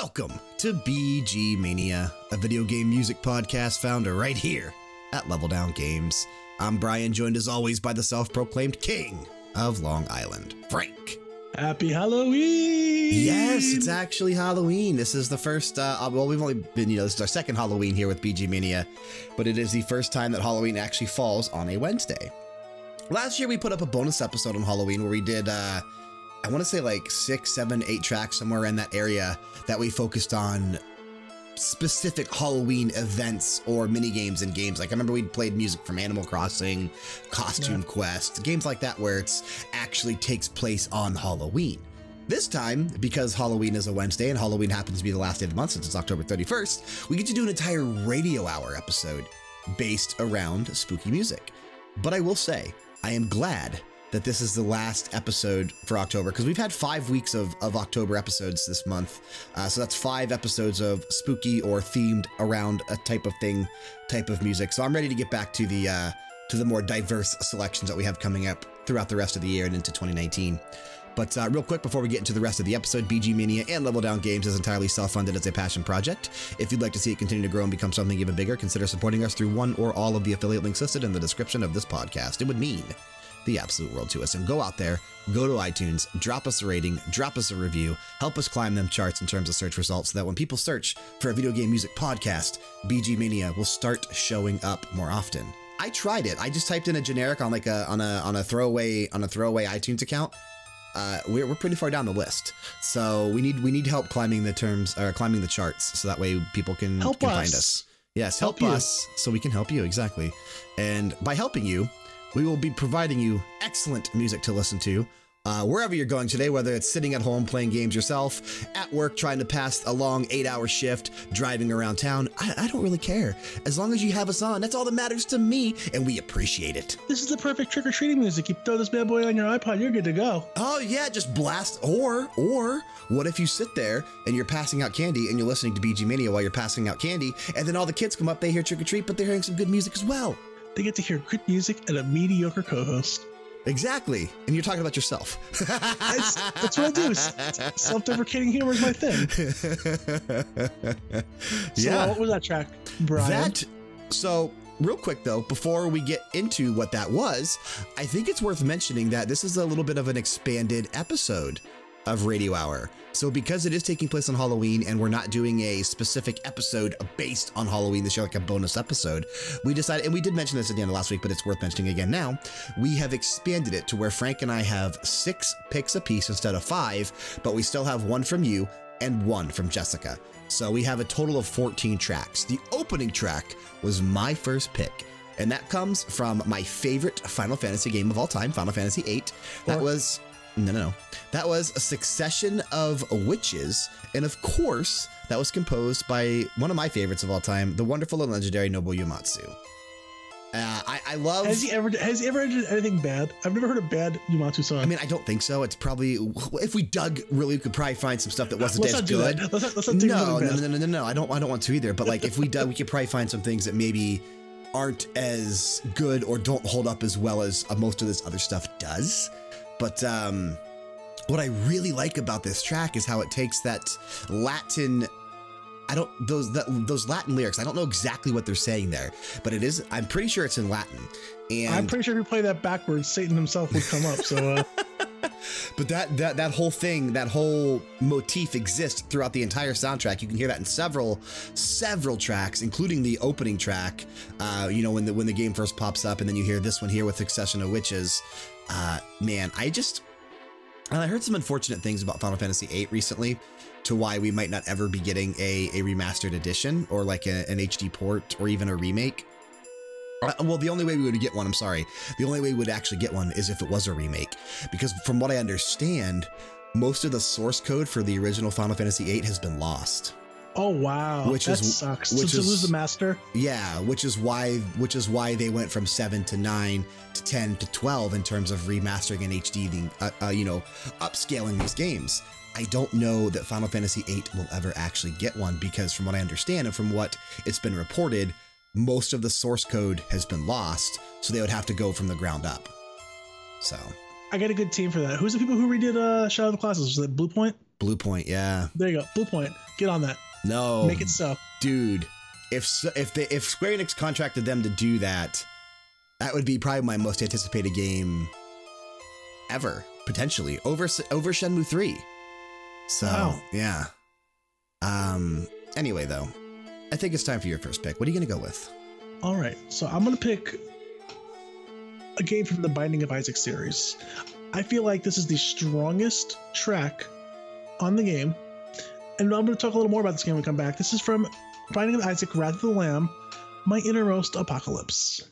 Welcome to BG Mania, a video game music podcast found right here at Level Down Games. I'm Brian, joined as always by the self proclaimed king of Long Island, Frank. Happy Halloween! Yes, it's actually Halloween. This is the first, uh, well, we've only been, you know, this is our second Halloween here with BG Mania, but it is the first time that Halloween actually falls on a Wednesday. Last year, we put up a bonus episode on Halloween where we did, uh, I want to say like six, seven, eight tracks somewhere in that area that we focused on specific Halloween events or mini games and games. Like I remember we played music from Animal Crossing, Costume Quest, games like that where it's actually takes place on Halloween. This time, because Halloween is a Wednesday and Halloween happens to be the last day of the month since it's October 31st, we get to do an entire radio hour episode based around spooky music. But I will say, I am glad that this is the last episode for October because we've had five weeks of, of October episodes this month. Uh, so that's five episodes of spooky or themed around a type of thing, type of music. So I'm ready to get back to the, uh, to the more diverse selections that we have coming up throughout the rest of the year and into 2019. But uh, real quick, before we get into the rest of the episode, BG Mania and Level Down Games is entirely self funded as a passion project. If you'd like to see it continue to grow and become something even bigger, consider supporting us through one or all of the affiliate links listed in the description of this podcast. It would mean the absolute world to us. And go out there, go to iTunes, drop us a rating, drop us a review, help us climb them charts in terms of search results so that when people search for a video game music podcast, BG Mania will start showing up more often. I tried it. I just typed in a generic on like a on a on a throwaway on a throwaway iTunes account uh, we're, we're pretty far down the list. So we need we need help climbing the terms or climbing the charts so that way people can, help can us. find us. Yes, help, Help us so we can help you exactly. And by helping you, we will be providing you excellent music to listen to. Uh, wherever you're going today, whether it's sitting at home playing games yourself, at work trying to pass a long eight hour shift, driving around town, I, I don't really care. As long as you have us on, that's all that matters to me, and we appreciate it. This is the perfect trick or treating music. You throw this bad boy on your iPod, you're good to go. Oh yeah, just blast. Or or what if you sit there and you're passing out candy and you're listening to BG Mania while you're passing out candy, and then all the kids come up, they hear trick or treat, but they're hearing some good music as well. They get to hear good music and a mediocre co host. Exactly, and you're talking about yourself. That's, that's what I do. Self deprecating humor is my thing. So, yeah, what was that track, Brian? that. So real quick though, before we get into what that was, I think it's worth mentioning that this is a little bit of an expanded episode of Radio Hour. So because it is taking place on Halloween and we're not doing a specific episode based on Halloween this year, like a bonus episode, we decided, and we did mention this at the end of last week, but it's worth mentioning again now. We have expanded it to where Frank and I have six picks apiece instead of five, but we still have one from you and one from Jessica. So we have a total of 14 tracks. The opening track was my first pick. And that comes from my favorite Final Fantasy game of all time, Final Fantasy VIII. That was no, no, no. That was a succession of witches. And of course, that was composed by one of my favorites of all time, the wonderful and legendary Nobuo Uematsu. Uh, I, I love. Has he ever has he ever did anything bad? I've never heard a bad Uematsu song. I mean, I don't think so. It's probably if we dug really, we could probably find some stuff that wasn't let's as good. that. Let's not, let's not No, no, no, no, no, no. I don't. I don't want to either. But like, if we dug, we could probably find some things that maybe aren't as good or don't hold up as well as most of this other stuff does. But um, what I really like about this track is how it takes that Latin. I don't those that, those Latin lyrics. I don't know exactly what they're saying there, but it is. I'm pretty sure it's in Latin. And I'm pretty sure if you play that backwards, Satan himself would come up. So uh, But that, that that whole thing, that whole motif exists throughout the entire soundtrack. You can hear that in several several tracks, including the opening track. Uh, you know, when the when the game first pops up, and then you hear this one here with Succession of Witches. Uh, man, I just and I heard some unfortunate things about Final Fantasy VIII recently, to why we might not ever be getting a, a remastered edition or like a, an HD port or even a remake. Uh, well, the only way we would get one, I'm sorry, the only way we would actually get one is if it was a remake. Because from what I understand, most of the source code for the original Final Fantasy VIII has been lost. Oh wow, Which that is- sucks. which so to is- lose the master. Yeah, which is why which is why they went from seven to nine to ten to twelve in terms of remastering and HD, uh, uh, you know, upscaling these games. I don't know that Final Fantasy VIII will ever actually get one because, from what I understand and from what it's been reported, most of the source code has been lost, so they would have to go from the ground up. So I got a good team for that. Who's the people who redid uh, Shadow of the Colossus? Was that Bluepoint? Blue Point, yeah. There you go. Bluepoint. Get on that. No. Make it so. Dude, if so, if they if Square Enix contracted them to do that, that would be probably my most anticipated game ever, potentially over over Shenmue 3. So, Wow. yeah. Um anyway though, I think it's time for your first pick. What are you going to go with? All right. So I'm going to pick a game from the Binding of Isaac series. I feel like this is the strongest track on the game. And I'm going to talk a little more about this game when we come back. This is from Binding of Isaac Wrath of the Lamb, My Innermost Apocalypse.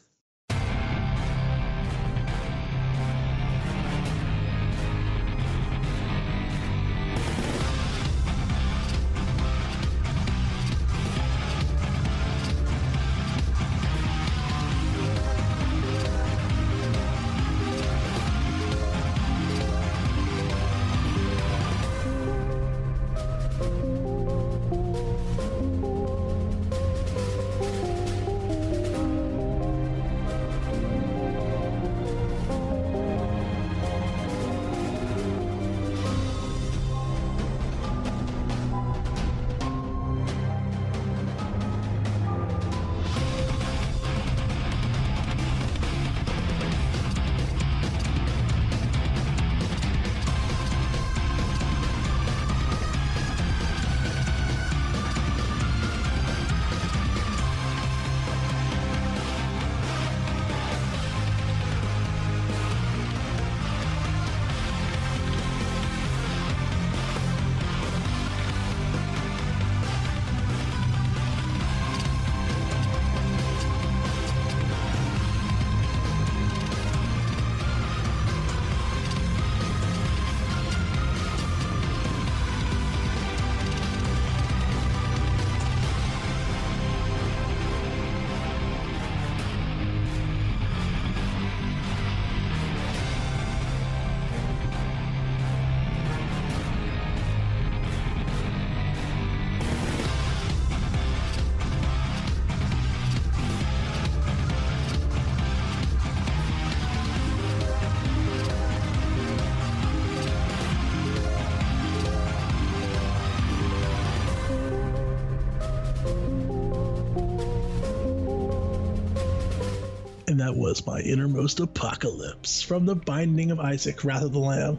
And that was My Innermost Apocalypse from the Binding of Isaac Wrath of the Lamb.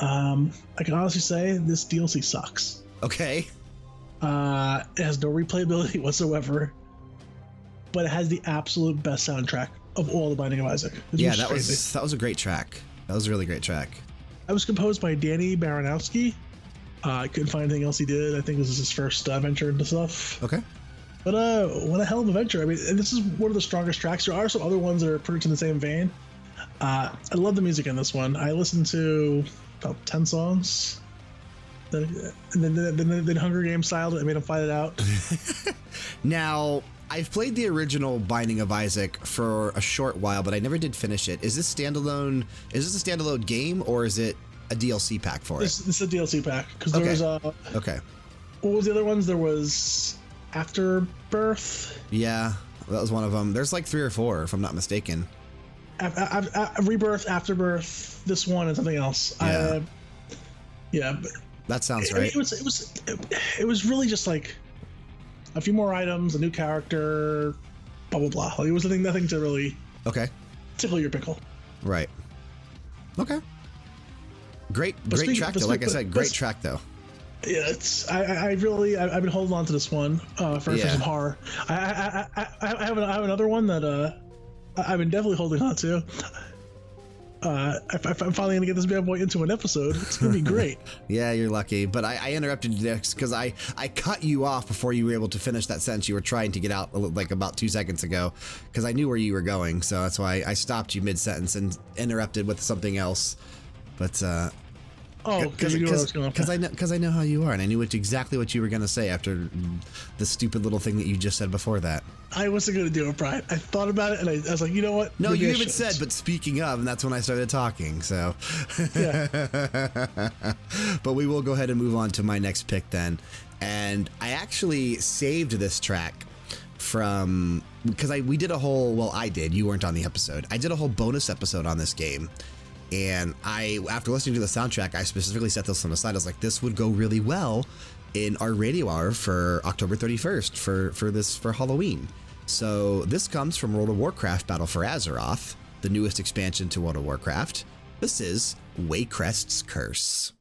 Um, I can honestly say this DLC sucks. Okay. Uh, it has no replayability whatsoever, but it has the absolute best soundtrack of all the Binding of Isaac. It's Yeah, that crazy. was that was a great track. That was a really great track. It was composed by Danny Baranowski. Uh, I couldn't find anything else he did. I think this is his first uh, venture into stuff. Okay. But uh, what a hell of a venture! I mean, this is one of the strongest tracks. There are some other ones that are pretty much in the same vein. Uh, I love the music in this one. I listened to about ten songs. Then, and then, then, then, then Hunger Games styled it. I made them fight it out. Now, I've played the original Binding of Isaac for a short while, but I never did finish it. Is this standalone? Is this a standalone game or is it a DLC pack for it? is a DLC pack because there Okay. was uh, Okay. what was the other ones? There was Afterbirth, Yeah, that was one of them. There's like three or four, if I'm not mistaken. a- a- Rebirth, Afterbirth, this one, and something else. Yeah. uh, yeah, That sounds I mean, right. it was it was it, it was really just like a few more items, a new character, blah blah blah. Like it was nothing nothing to really Okay. tickle your pickle. Right. Okay. Great, But great speak- track though. Like I said, great track though. Yeah, it's I, I I really I, I've been holding on to this one uh, for, for some horror. I I, I, I, I have an, I have another one that uh I- I've been definitely holding on to. Uh, if I'm finally gonna get this bad boy into an episode, it's gonna be great. Yeah, you're lucky. But I, I interrupted you next because I, I cut you off before you were able to finish that sentence you were trying to get out like about two seconds ago because I knew where you were going. So that's why I stopped you mid sentence and interrupted with something else. But uh, Oh, because I because I know because I know how you are and I knew what, exactly what you were going to say after the stupid little thing that you just said before that. I wasn't gonna do it, Brian. I thought about it and I, I was like, you know what? No, Maybe you I even shouldn't. said, but speaking of, and that's when I started talking. So, Yeah. but we will go ahead and move on to my next pick then. And I actually saved this track from because I we did a whole well I did you weren't on the episode I did a whole bonus episode on this game And I, after listening to the soundtrack, I specifically set this on the side. I was like, this would go really well in our radio hour for October 31st for, for this for Halloween. So this comes from World of Warcraft Battle for Azeroth, the newest expansion to World of Warcraft. This is Waycrest's Curse.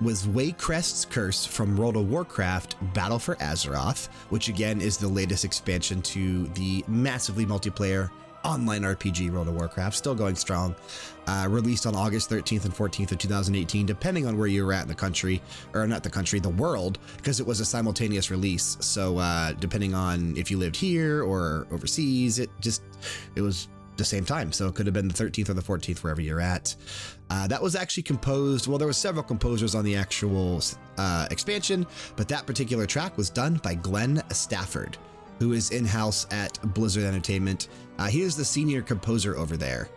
Was Waycrest's Curse from World of Warcraft Battle for Azeroth, which again is the latest expansion to the massively multiplayer online RPG World of Warcraft, still going strong. Uh, released on August 13th and 14th of 2018, depending on where you were at in the country, or not the country, the world, because it was a simultaneous release. So uh, depending on if you lived here or overseas, it just it was the same time. So it could have been the 13th or the 14th, wherever you're at. Uh, that was actually composed, well, there were several composers on the actual uh, expansion, but that particular track was done by Glenn Stafford, who is in house at Blizzard Entertainment. Uh, he is the senior composer over there.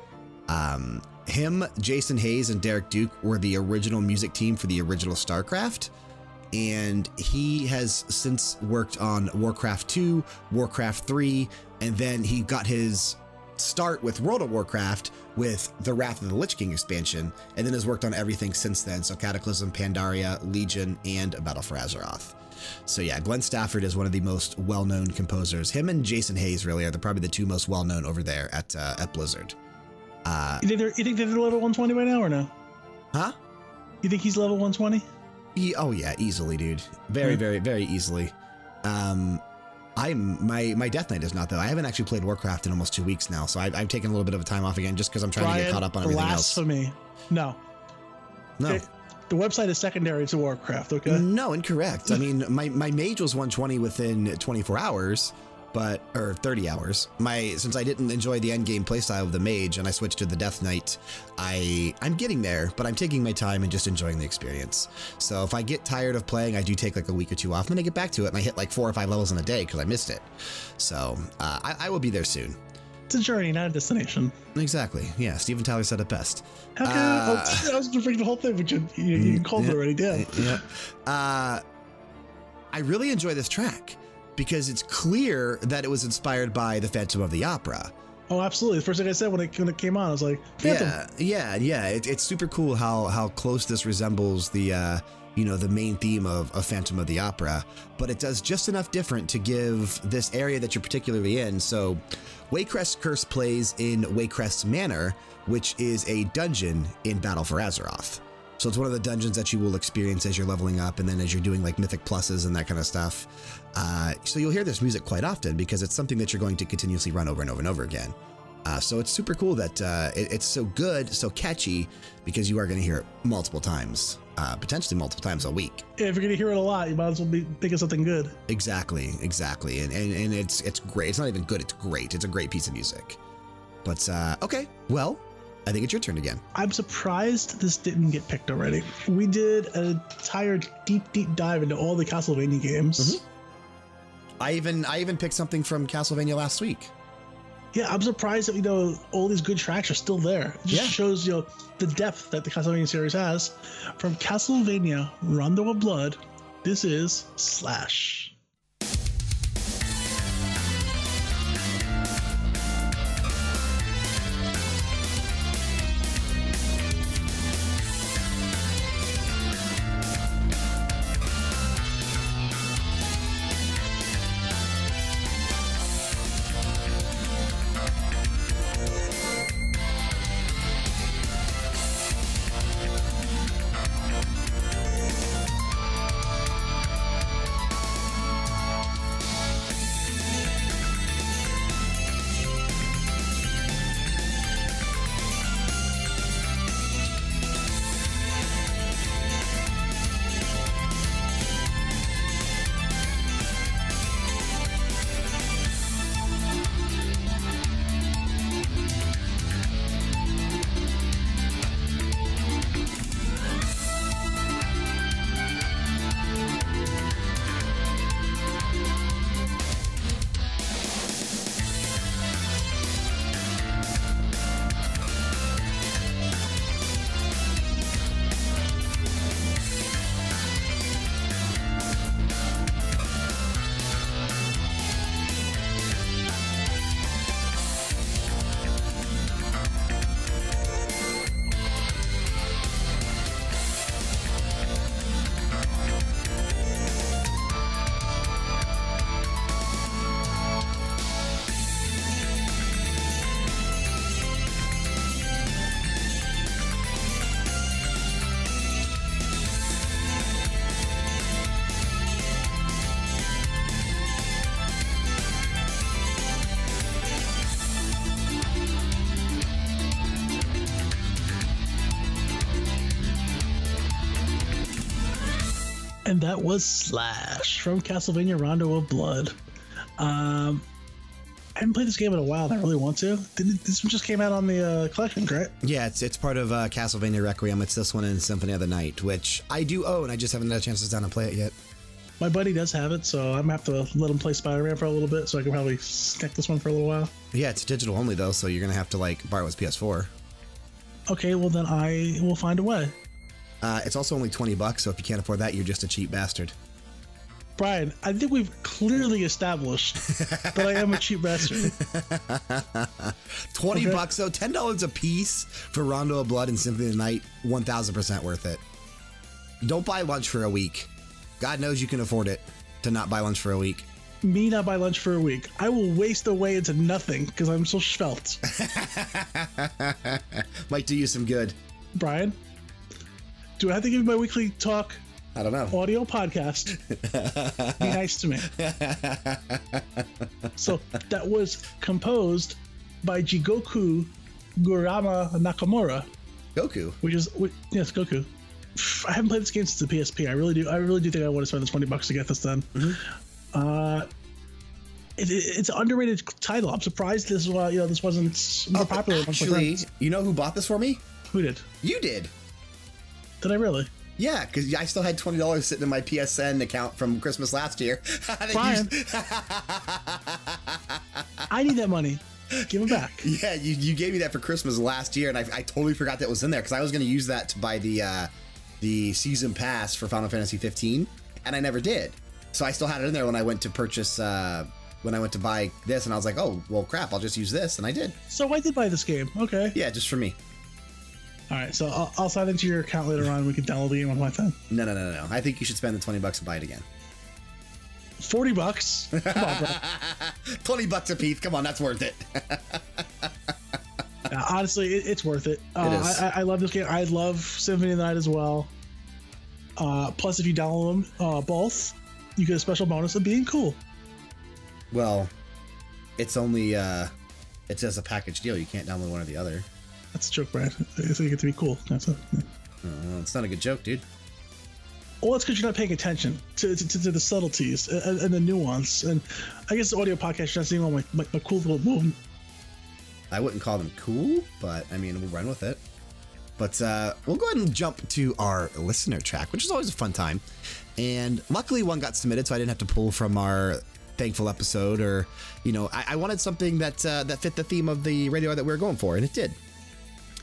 Um, him, Jason Hayes, and Derek Duke were the original music team for the original StarCraft. And he has since worked on Warcraft 2, Warcraft 3, and then he got his start with World of Warcraft with the Wrath of the Lich King expansion, and then has worked on everything since then. So Cataclysm, Pandaria, Legion, and Battle for Azeroth. So yeah, Glenn Stafford is one of the most well-known composers. Him and Jason Hayes really are the, probably the two most well-known over there at uh, at Blizzard. Uh, you think they're you think they're level 120 right now or no? Huh? You think he's level 120? He, oh yeah, easily, dude. Very, very, very easily. Um, I'm my my Death Knight is not though. I haven't actually played Warcraft in almost two weeks now, so I've, I've taken a little bit of a time off again just because I'm trying Brian, to get caught up on everything blasphemy. else. No, no. Okay. The website is secondary to Warcraft. Okay. No, incorrect. I mean, my my mage was 120 within 24 hours, but or 30 hours. My since I didn't enjoy the end game playstyle of the mage and I switched to the Death Knight, I I'm getting there, but I'm taking my time and just enjoying the experience. So if I get tired of playing, I do take like a week or two off, and then I get back to it and I hit like four or five levels in a day because I missed it. So uh, I, I will be there soon. It's a journey, not a destination. Exactly. Yeah. Steven Tyler said it best. How can uh, I, I was going to bring the whole thing, but you, you, you called yeah, it already. Damn. Yeah. Uh, I really enjoy this track. Because it's clear that it was inspired by the Phantom of the Opera. Oh, absolutely. The first thing I said when it, when it came on, I was like, Phantom. Yeah, yeah, yeah. It, it's super cool how how close this resembles the uh, you know the main theme of, of Phantom of the Opera, but it does just enough different to give this area that you're particularly in. So, Waycrest Curse plays in Waycrest Manor, which is a dungeon in Battle for Azeroth. So it's one of the dungeons that you will experience as you're leveling up and then as you're doing like mythic pluses and that kind of stuff. Uh, so you'll hear this music quite often because it's something that you're going to continuously run over and over and over again. Uh, so it's super cool that uh, it, it's so good, so catchy, because you are going to hear it multiple times, uh, potentially multiple times a week. Yeah, if you're gonna hear it a lot, you might as well be thinking something good. Exactly, exactly, and and, and it's it's great. It's not even good. It's great. It's a great piece of music. But uh, okay, well, I think it's your turn again. I'm surprised this didn't get picked already. We did an entire deep, deep dive into all the Castlevania games. I even I even picked something from Castlevania last week. Yeah, I'm surprised that you know all these good tracks are still there. It just Yeah. shows you know the depth that the Castlevania series has. From Castlevania Rondo of Blood, this is Slash. And that was Slash from Castlevania Rondo of Blood. Um, I haven't played this game in a while. and I really want to. This one just came out on the uh, collection, right? Yeah, it's it's part of uh, Castlevania Requiem. It's this one and Symphony of the Night, which I do own. I just haven't had a chance to sit down and play it yet. My buddy does have it, so I'm gonna have to let him play Spider-Man for a little bit, so I can probably snack this one for a little while. Yeah, it's digital only though, so you're gonna have to like borrow his PS4. Okay, well then I will find a way. Uh, it's also only twenty bucks, so if you can't afford that, you're just a cheap bastard. Brian, I think we've clearly established that I am a cheap bastard. Twenty Okay. bucks though, ten dollars a piece for Rondo of Blood and Symphony of the Night, one thousand percent worth it. Don't buy lunch for a week. God knows you can afford it to not buy lunch for a week. Me not buy lunch for a week. I will waste away into nothing because I'm so svelte. Might do you some good. Brian, do I have to give you my weekly talk I don't know. audio podcast? Be nice to me. so that was composed by Jigoku Gurama Nakamura, Goku. which is wh- yes, Goku. I haven't played this game since the PSP. I really do. I really do think I want to spend the twenty bucks to get this done. Uh, it, it- it's an underrated title. I'm surprised this uh, you know this wasn't more popular. Oh, Actually, you know who bought this for me? who did? You did. Did I really? Yeah, because I still had twenty dollars sitting in my PSN account from Christmas last year. Brian. I need that money. Give it back. yeah, you, you gave me that for Christmas last year, and I, I totally forgot that was in there because I was going to use that to buy the uh, the season pass for Final Fantasy 15, and I never did. So I still had it in there when I went to purchase, uh, when I went to buy this, and I was like, oh, well, crap, I'll just use this. And I did. So I did buy this game. Okay. Yeah, just for me. All right. So I'll, I'll sign into your account later on. We can download the game on my phone. No, no, no, no. I think you should spend the 20 bucks and buy it again. 40 bucks. Come on, bro. 20 bucks a piece. Come on, that's worth it. Honestly, it, it's worth it. Uh, It is. I, I- I love this game. I love Symphony of the Night as well. Uh, plus, if you download them uh, both, you get a special bonus of being cool. well, it's only, uh, it says a package deal. You can't download one or the other. That's a joke, Brad. So you get to be cool. That's a, yeah. Uh, it's not a good joke, dude. Well, that's because you're not paying attention to, to, to the subtleties and, and the nuance. And I guess the audio podcast, you're not seeing all my, my, my cool little move. I wouldn't call them cool, but I mean, we'll run with it. But uh, we'll go ahead and jump to our listener track, which is always a fun time. And luckily, one got submitted, so I didn't have to pull from our thankful episode. Or, you know, I, I wanted something that uh, that fit the theme of the radio that we were going for, and it did.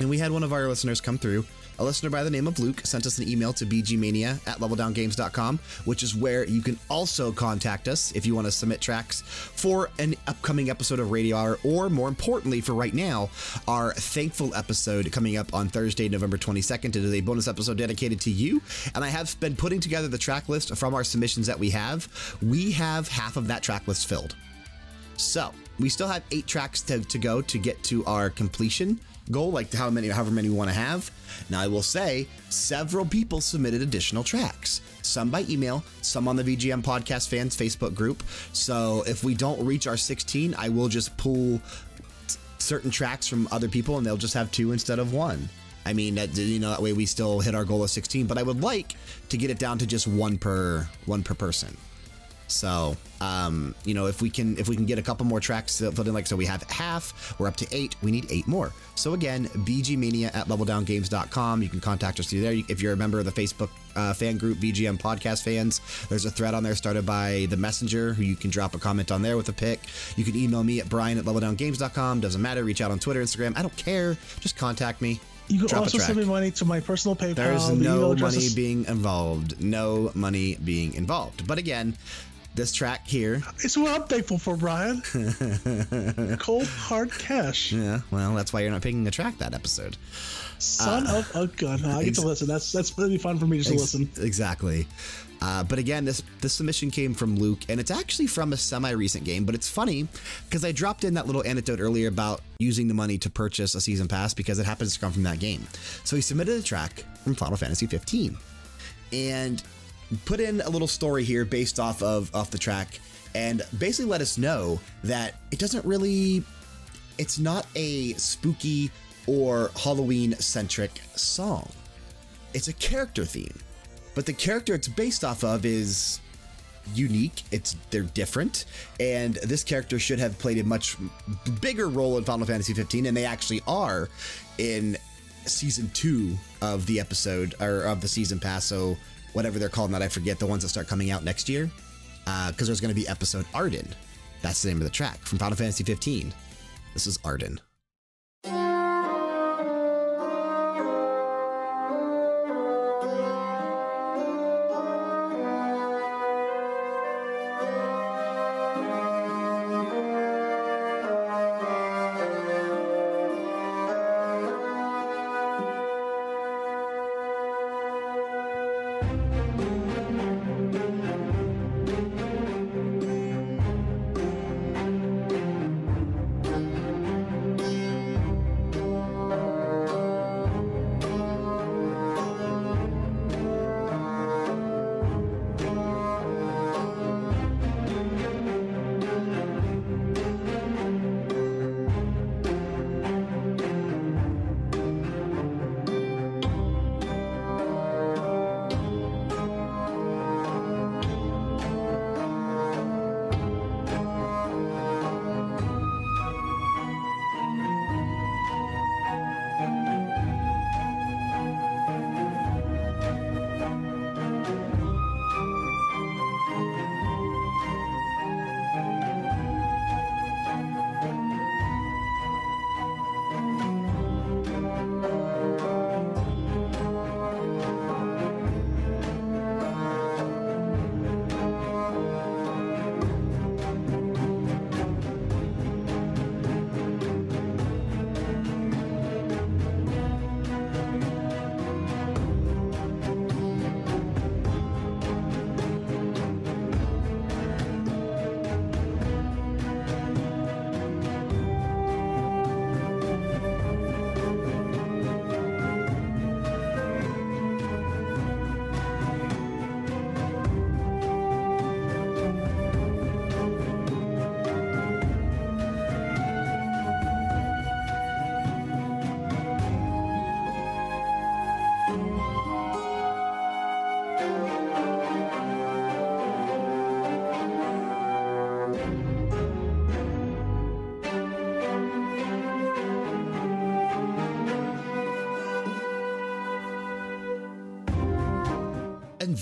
And we had one of our listeners come through. A listener by the name of Luke sent us an email to bgmania at leveldowngames.com, which is where you can also contact us if you want to submit tracks for an upcoming episode of Radio Hour, or more importantly, for right now, our thankful episode coming up on Thursday, November 22nd. It is a bonus episode dedicated to you. And I have been putting together the track list from our submissions that we have. We have half of that track list filled. So we still have eight tracks to, to go to get to our completion goal, like how many, however many you want to have. Now, I will say several people submitted additional tracks, some by email, some on the VGM Podcast Fans Facebook group. So if we don't reach our 16, I will just pull certain tracks from other people and they'll just have two instead of one. I mean, that, you know, that way we still hit our goal of 16, but I would like to get it down to just one per one per person. So, um, you know, if we can if we can get a couple more tracks filled in, like so we have half, we're up to eight, we need eight more. So again, bgmania at leveldowngames.com. You can contact us through there. If you're a member of the Facebook uh, fan group, VGM Podcast Fans, there's a thread on there started by the messenger who you can drop a comment on there with a pic. You can email me at brian at leveldowngames.com. Doesn't matter. Reach out on Twitter, Instagram. I don't care. Just contact me. You can Drop also send me money to my personal PayPal. There's The no money being involved. No money being involved. But again, this track here It's what I'm thankful for, Brian. Cold hard cash. Yeah, well, that's why you're not picking a track that episode. Son of a gun. I get to listen. That's that's really fun for me just to listen. Exactly. Uh, but again, this this submission came from Luke, and it's actually from a semi-recent game. But it's funny because I dropped in that little anecdote earlier about using the money to purchase a season pass because it happens to come from that game. So he submitted a track from Final Fantasy 15, and put in a little story here based off of off the track, and basically let us know that it doesn't really it's not a spooky or Halloween centric song. It's a character theme. But the character it's based off of is unique. It's they're different, and this character should have played a much bigger role in Final Fantasy 15, and they actually are in season two of the episode or of the season pass. So whatever they're calling that, I forget the ones that start coming out next year, uh, because there's going to be episode Ardyn. That's the name of the track from Final Fantasy 15. This is Ardyn.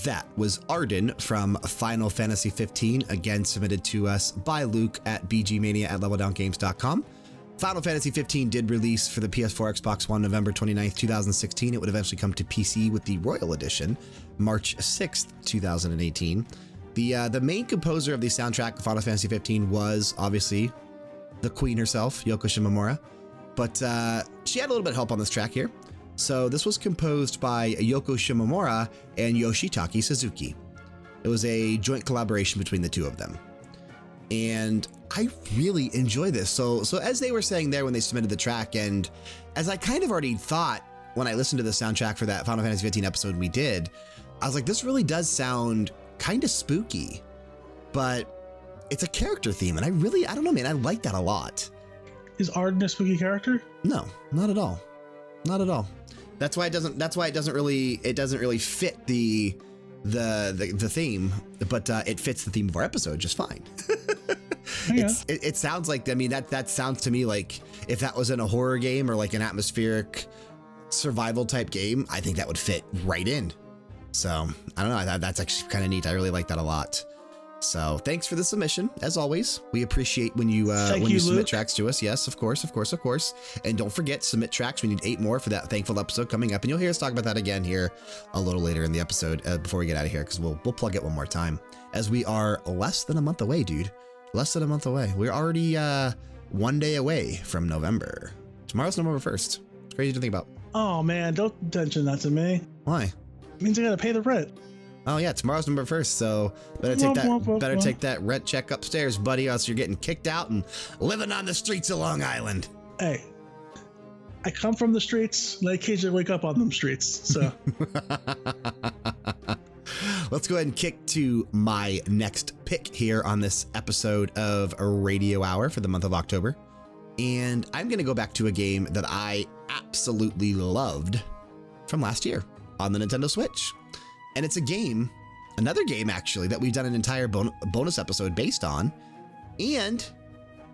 That was Ardyn from Final Fantasy 15, again submitted to us by Luke at bgmania at leveldowngames.com. Final Fantasy 15 did release for the PS4, Xbox One, November 29th, 2016. It would eventually come to PC with the Royal Edition, March 6th, 2018. The, uh, the main composer of the soundtrack of Final Fantasy 15 was obviously the queen herself, Yoko Shimomura, but uh, she had a little bit of help on this track here. So this was composed by Yoko Shimomura and Yoshitaka Suzuki. It was a joint collaboration between the two of them. And I really enjoy this. So, so as they were saying there when they submitted the track, and as I kind of already thought when I listened to the soundtrack for that Final Fantasy 15 episode we did, I was like, this really does sound kind of spooky, but it's a character theme. And I really, I don't know, man, I like that a lot. Is Ardyn a spooky character? No, not at all. Not at all. That's why it doesn't, that's why it doesn't really, it doesn't really fit the, the, the, the theme, but uh, it fits the theme of our episode just fine. It's, it, it sounds like, I mean, that, that sounds to me like if that was in a horror game or like an atmospheric survival type game, I think that would fit right in. So I don't know. That, that's actually kind of neat. I really like that a lot. So thanks for the submission. As always, we appreciate when you uh, Thank when you, you, submit Luke. tracks to us. Yes, of course, of course, of course. And don't forget, submit tracks. We need eight more for that thankful episode coming up, and you'll hear us talk about that again here a little later in the episode uh, before we get out of here because we'll we'll plug it one more time as we are less than a month away, dude. Less than a month away. We're already uh, one day away from November. Tomorrow's November first. It's crazy to think about. Oh man, don't mention that to me. Why? It means I gotta pay the rent. Oh yeah, tomorrow's November first, so better take that better take that rent check upstairs, buddy, or else you're getting kicked out and living on the streets of Long Island. Hey, I come from the streets, and I occasionally wake up on them streets. So Let's go ahead and kick to my next pick here on this episode of Radio Hour for the month of October. And I'm going to go back to a game that I absolutely loved from last year on the Nintendo Switch. And it's a game, another game actually, that we've done an entire bon- bonus episode based on. And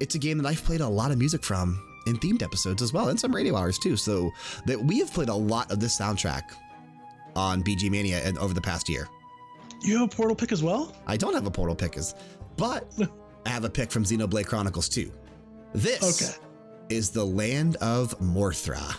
it's a game that I've played a lot of music from in themed episodes as well, and some radio hours too. So that we have played a lot of this soundtrack on BG Mania and over the past year. you have a portal pick as well? I don't have a portal pick, as, but I have a pick from Xenoblade Chronicles 2. This Okay. is the land of Morytha.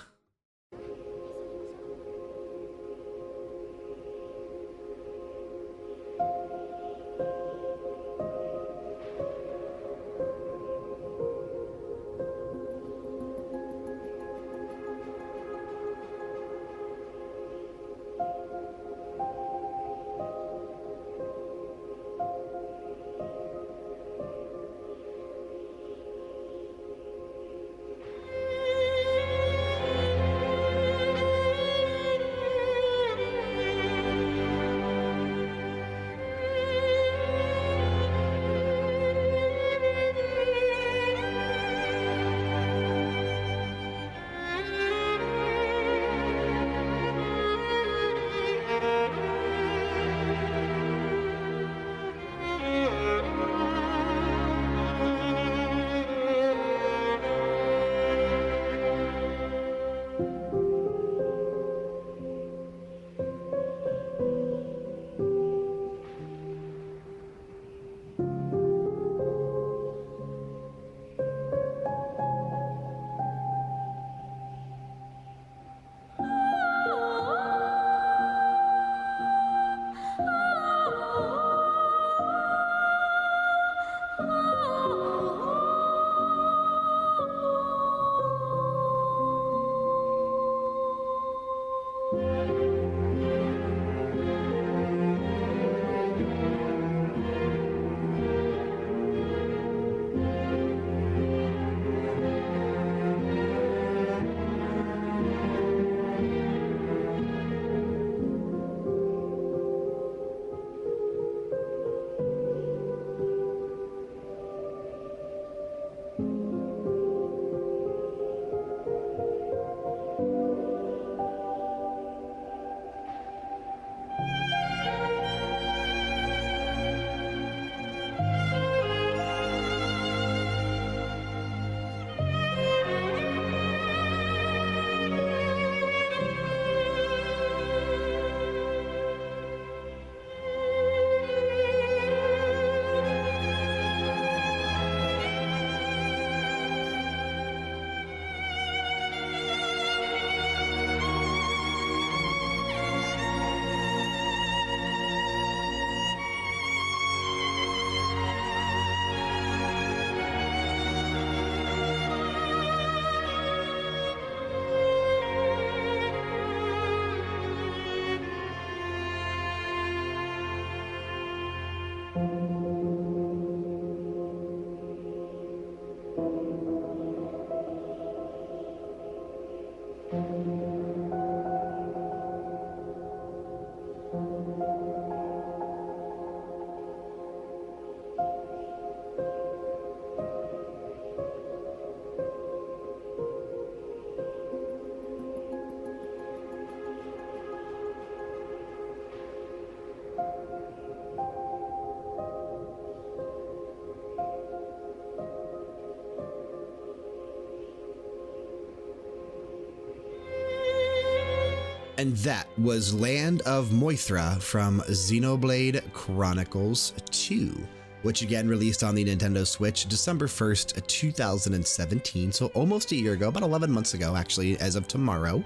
And that was Land of Morytha from Xenoblade Chronicles 2, which again released on the Nintendo Switch December 1st, 2017. So almost a year ago, about 11 months ago, actually, as of tomorrow.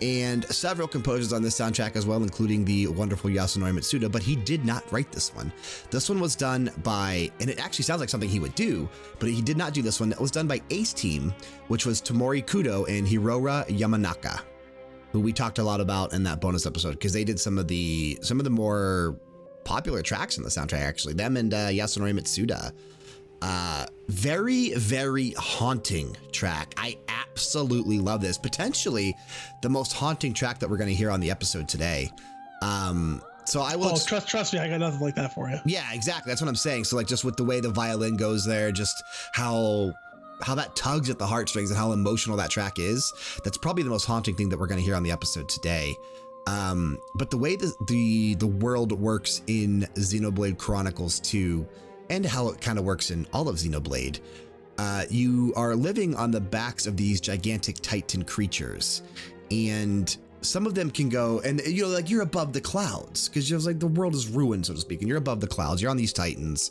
And several composers on this soundtrack as well, including the wonderful Yasunori Mitsuda, but he did not write this one. This one was done by, and it actually sounds like something he would do, but he did not do this one. It was done by Ace Team, which was Tomori Kudo and Hiroyo Yamanaka who we talked a lot about in that bonus episode because they did some of the some of the more popular tracks in the soundtrack. Actually, them and uh, Yasunori Mitsuda. Uh, very, very haunting track. I absolutely love this. Potentially the most haunting track that we're going to hear on the episode today. Um, so I will. Oh, trust, trust me, I got nothing like that for you. Yeah, exactly. That's what I'm saying. So, like, just with the way the violin goes there, just how how that tugs at the heartstrings and how emotional that track is. That's probably the most haunting thing that we're going to hear on the episode today. Um, but the way the, the the world works in Xenoblade Chronicles 2 and how it kind of works in all of Xenoblade, uh, you are living on the backs of these gigantic Titan creatures. And some of them can go and you know like you're above the clouds because you're like the world is ruined so to speak and you're above the clouds you're on these titans.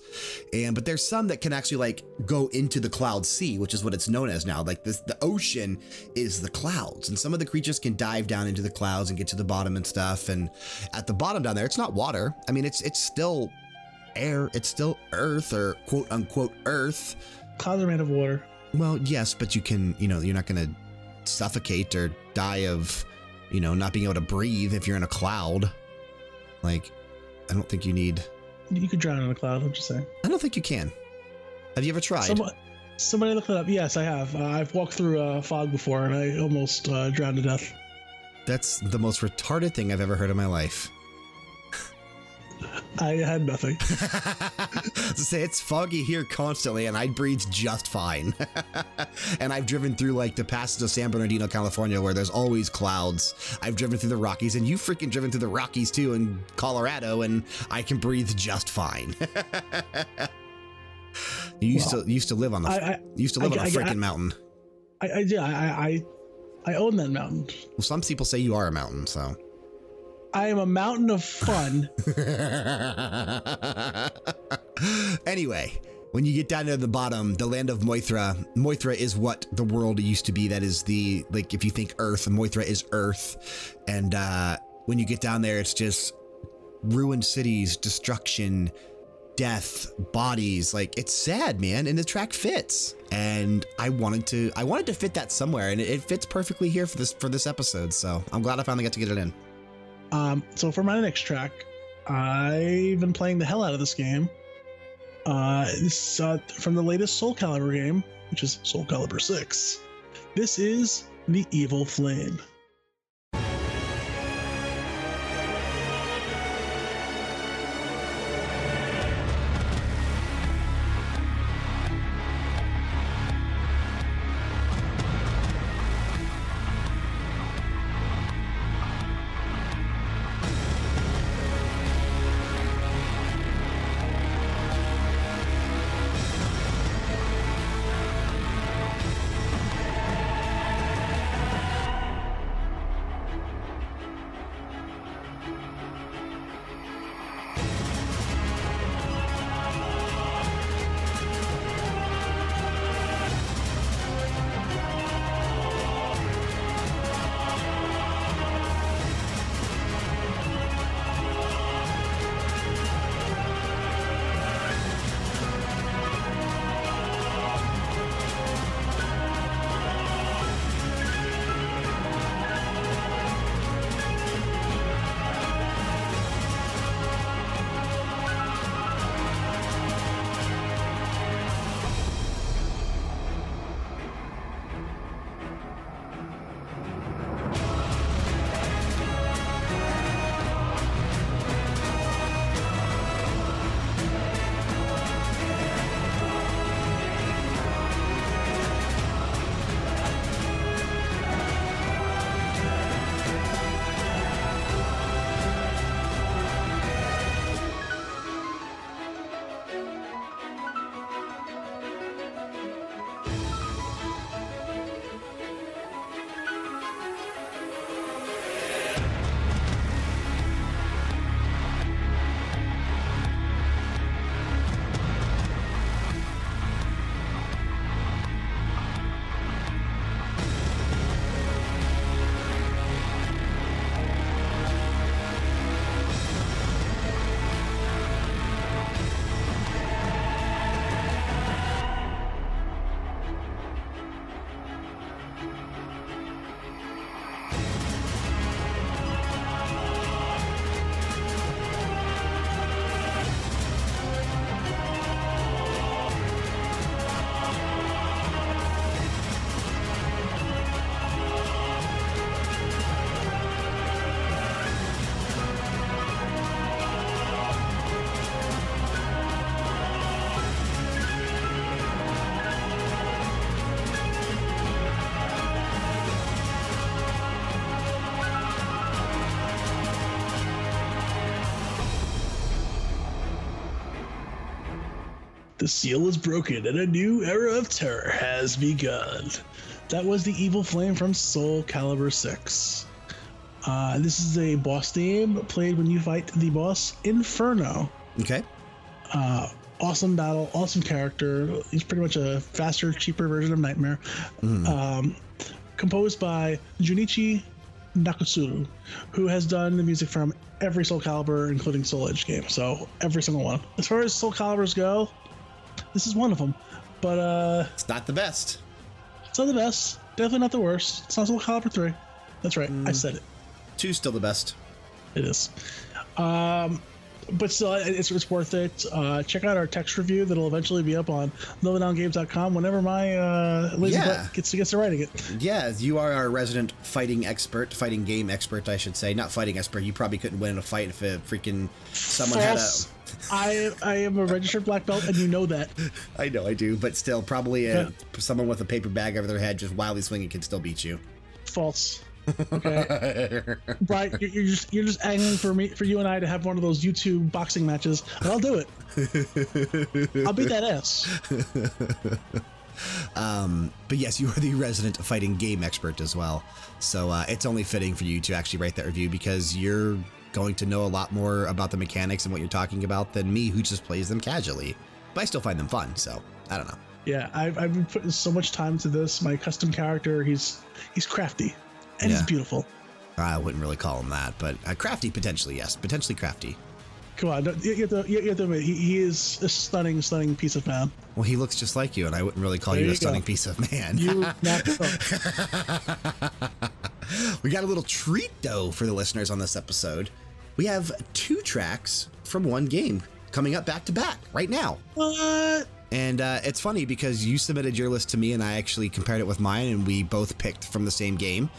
And but there's some that can actually like go into the cloud sea which is what it's known as now. Like this the ocean is the clouds and some of the creatures can dive down into the clouds and get to the bottom and stuff and at the bottom down there it's not water. I mean it's it's still air it's still earth or quote unquote earth. Clouds are made of water. Well yes but you can you know you're not going to suffocate or die of you know, not being able to breathe if you're in a cloud. Like, I don't think you need. You could drown in a cloud. I'm just saying. I don't think you can. Have you ever tried? Someone, somebody looked it up. Yes, I have. Uh, I've walked through uh, fog before, and I almost uh, drowned to death. That's the most retarded thing I've ever heard in my life. I had nothing. to say it's foggy here constantly, and I breathe just fine. and I've driven through like the passes of San Bernardino, California, where there's always clouds. I've driven through the Rockies, and you freaking driven through the Rockies too in Colorado, and I can breathe just fine. you used well, to used to live on the I, I, used to live I, on a freaking mountain. I, I yeah I, I I own that mountain. Well, some people say you are a mountain, so. I am a mountain of fun. anyway, when you get down to the bottom, the land of Morytha, Morytha is what the world used to be. That is the, like, if you think Earth, Morytha is Earth. And uh, when you get down there, it's just ruined cities, destruction, death, bodies. Like, it's sad, man. And the track fits. And I wanted to, I wanted to fit that somewhere. And it, it fits perfectly here for this, for this episode. So I'm glad I finally got to get it in. Um, so for my next track, I've been playing the hell out of this game. Uh, this uh, from the latest Soul Calibur game, which is Soul Calibur 6. This is The Evil Flame. Seal is broken and a new era of terror has begun. That was the evil flame from Soul Calibur 6. Uh, this is a boss theme played when you fight the boss Inferno. Okay. Uh, awesome battle, awesome character. He's pretty much a faster, cheaper version of Nightmare. Um, composed by Junichi Nakatsuru, who has done the music from every Soul Calibur, including Soul Edge game. So every single one. As far as Soul Calibers go, this is one of them. But uh, It's not the best. it's not the best. Definitely not the worst. It's not Soul Calibur 3. That's right. I said it. Two's still the best. It is. Um, but still, it's, it's worth it. Uh, check out our text review that'll eventually be up on lowdowngames.com whenever my uh, lazy Yeah. butt gets, gets to writing it. Yeah, you are our resident fighting expert, fighting game expert, I should say. Not fighting expert. You probably couldn't win in a fight if a freaking someone False. I, I am a registered black belt, and you know that. I know, I do, but still, probably a, Yeah. someone with a paper bag over their head just wildly swinging can still beat you. False. Okay, Brian, you're, you're just you're just angling for me for you and I to have one of those YouTube boxing matches, and I'll do it. I'll beat that ass. Um, but yes, you are the resident fighting game expert as well. So uh, it's only fitting for you to actually write that review because you're going to know a lot more about the mechanics and what you're talking about than me, who just plays them casually. But I still find them fun, so I don't know. Yeah, I've, I've been putting so much time into this. My custom character, he's he's crafty, and he's beautiful. I wouldn't really call him that, but uh, crafty potentially, yes, potentially crafty. Come on, you you have to, you have to admit, he, he is a stunning, stunning piece of man. Well, he looks just like you, and I wouldn't really call There you a you go. stunning piece of man. You we got a little treat, though, for the listeners on this episode. We have two tracks from one game coming up back to back right now. What? And uh, it's funny because you submitted your list to me, and I actually compared it with mine, and we both picked from the same game.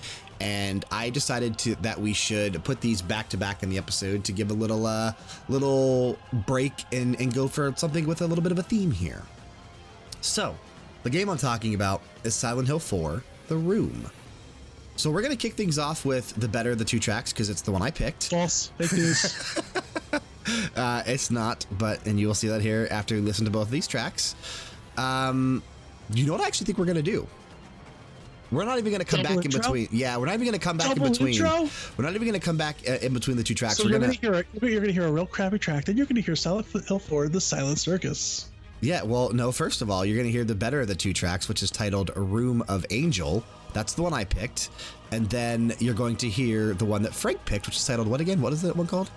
And I decided to, that we should put these back to back in the episode to give a little, uh, little break and, and go for something with a little bit of a theme here. So, the game I'm talking about is Silent Hill 4 The Room. So, we're going to kick things off with the better of the two tracks because it's the one I picked. False. Fake news. Uh, it's not, but, and you will see that here after you listen to both of these tracks. Um, you know what I actually think we're going to do? We're not even going to come Double back in between. Yeah, we're not even going to come back Double in between. intro? We're not even going to come back uh, in between the two tracks. so we're you're going gonna hear a, you're gonna hear a real crappy track, then you're gonna hear Silent Hill 4, The Silent Circus. Yeah, well, no, first of all, you're going to hear the better of the two tracks, which is titled A Room of Angel. That's the one I picked. And then you're going to hear the one that Frank picked, which is titled what again? What is that one called?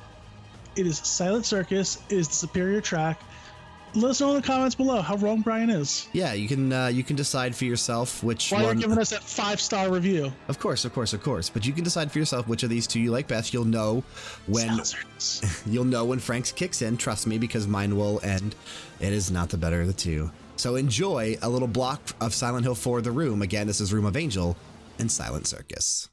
It is Silent Circus. It is the superior track. Let us know in the comments below how wrong Brian is. Yeah, you can uh, you can decide for yourself which Why you're one. giving us that five star review. Of course, of course, of course. But you can decide for yourself which of these two you like best. You'll know when you'll know when Frank's kicks in. Trust me, because mine will end. It is not the better of the two. So enjoy a little block of Silent Hill 4 The Room. Again, this is Room of Angel and Silent Circus.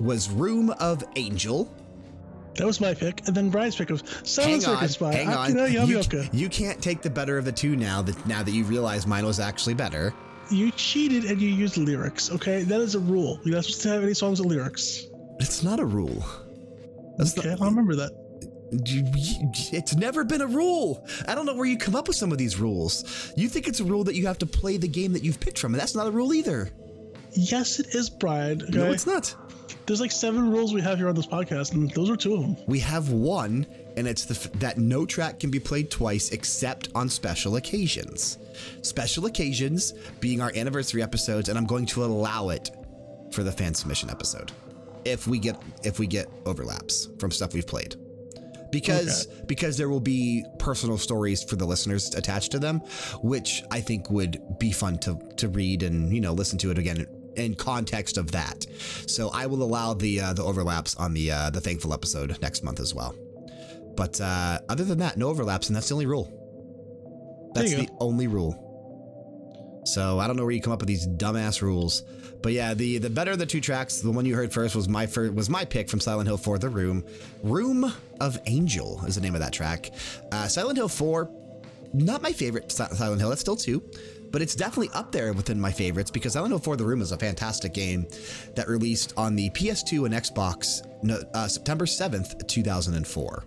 Was Room of Angel. That was my pick, and then Brian's pick was Silent hang Circus on, by hang on. Akira You, you can't take the better of the two now that now that you realize mine was actually better. You cheated and you used lyrics. Okay, that is a rule. You're not supposed to have any songs with lyrics. It's not a rule. That's Okay, not, I'll remember that. it's never been a rule. I don't know where you come up with some of these rules. You think it's a rule that you have to play the game that you've picked from, and that's not a rule either. Yes, it is, Brian. Okay? No, it's not. There's like seven rules we have here on this podcast, and those are two of them. We have one, and it's the f- that no track can be played twice except on special occasions. Special occasions being our anniversary episodes, and I'm going to allow it for the fan submission episode if we get if we get overlaps from stuff we've played. Because because there will be personal stories for the listeners attached to them, which I think would be fun to to read and you know listen to it again in context of that. So I will allow the uh, the overlaps on the uh, the thankful episode next month as well. But uh, other than that, no overlaps, and that's the only rule. That's the go. only rule. So I don't know where you come up with these dumbass rules, but yeah, the the better of the two tracks, the one you heard first was my first, was my pick from Silent Hill 4, The Room. Room of Angel is the name of that track. Uh, Silent Hill 4, not my favorite Silent Hill. That's still two, but it's definitely up there within my favorites because Silent Hill 4 The Room is a fantastic game that released on the PS2 and Xbox no, uh, September 7th, 2004.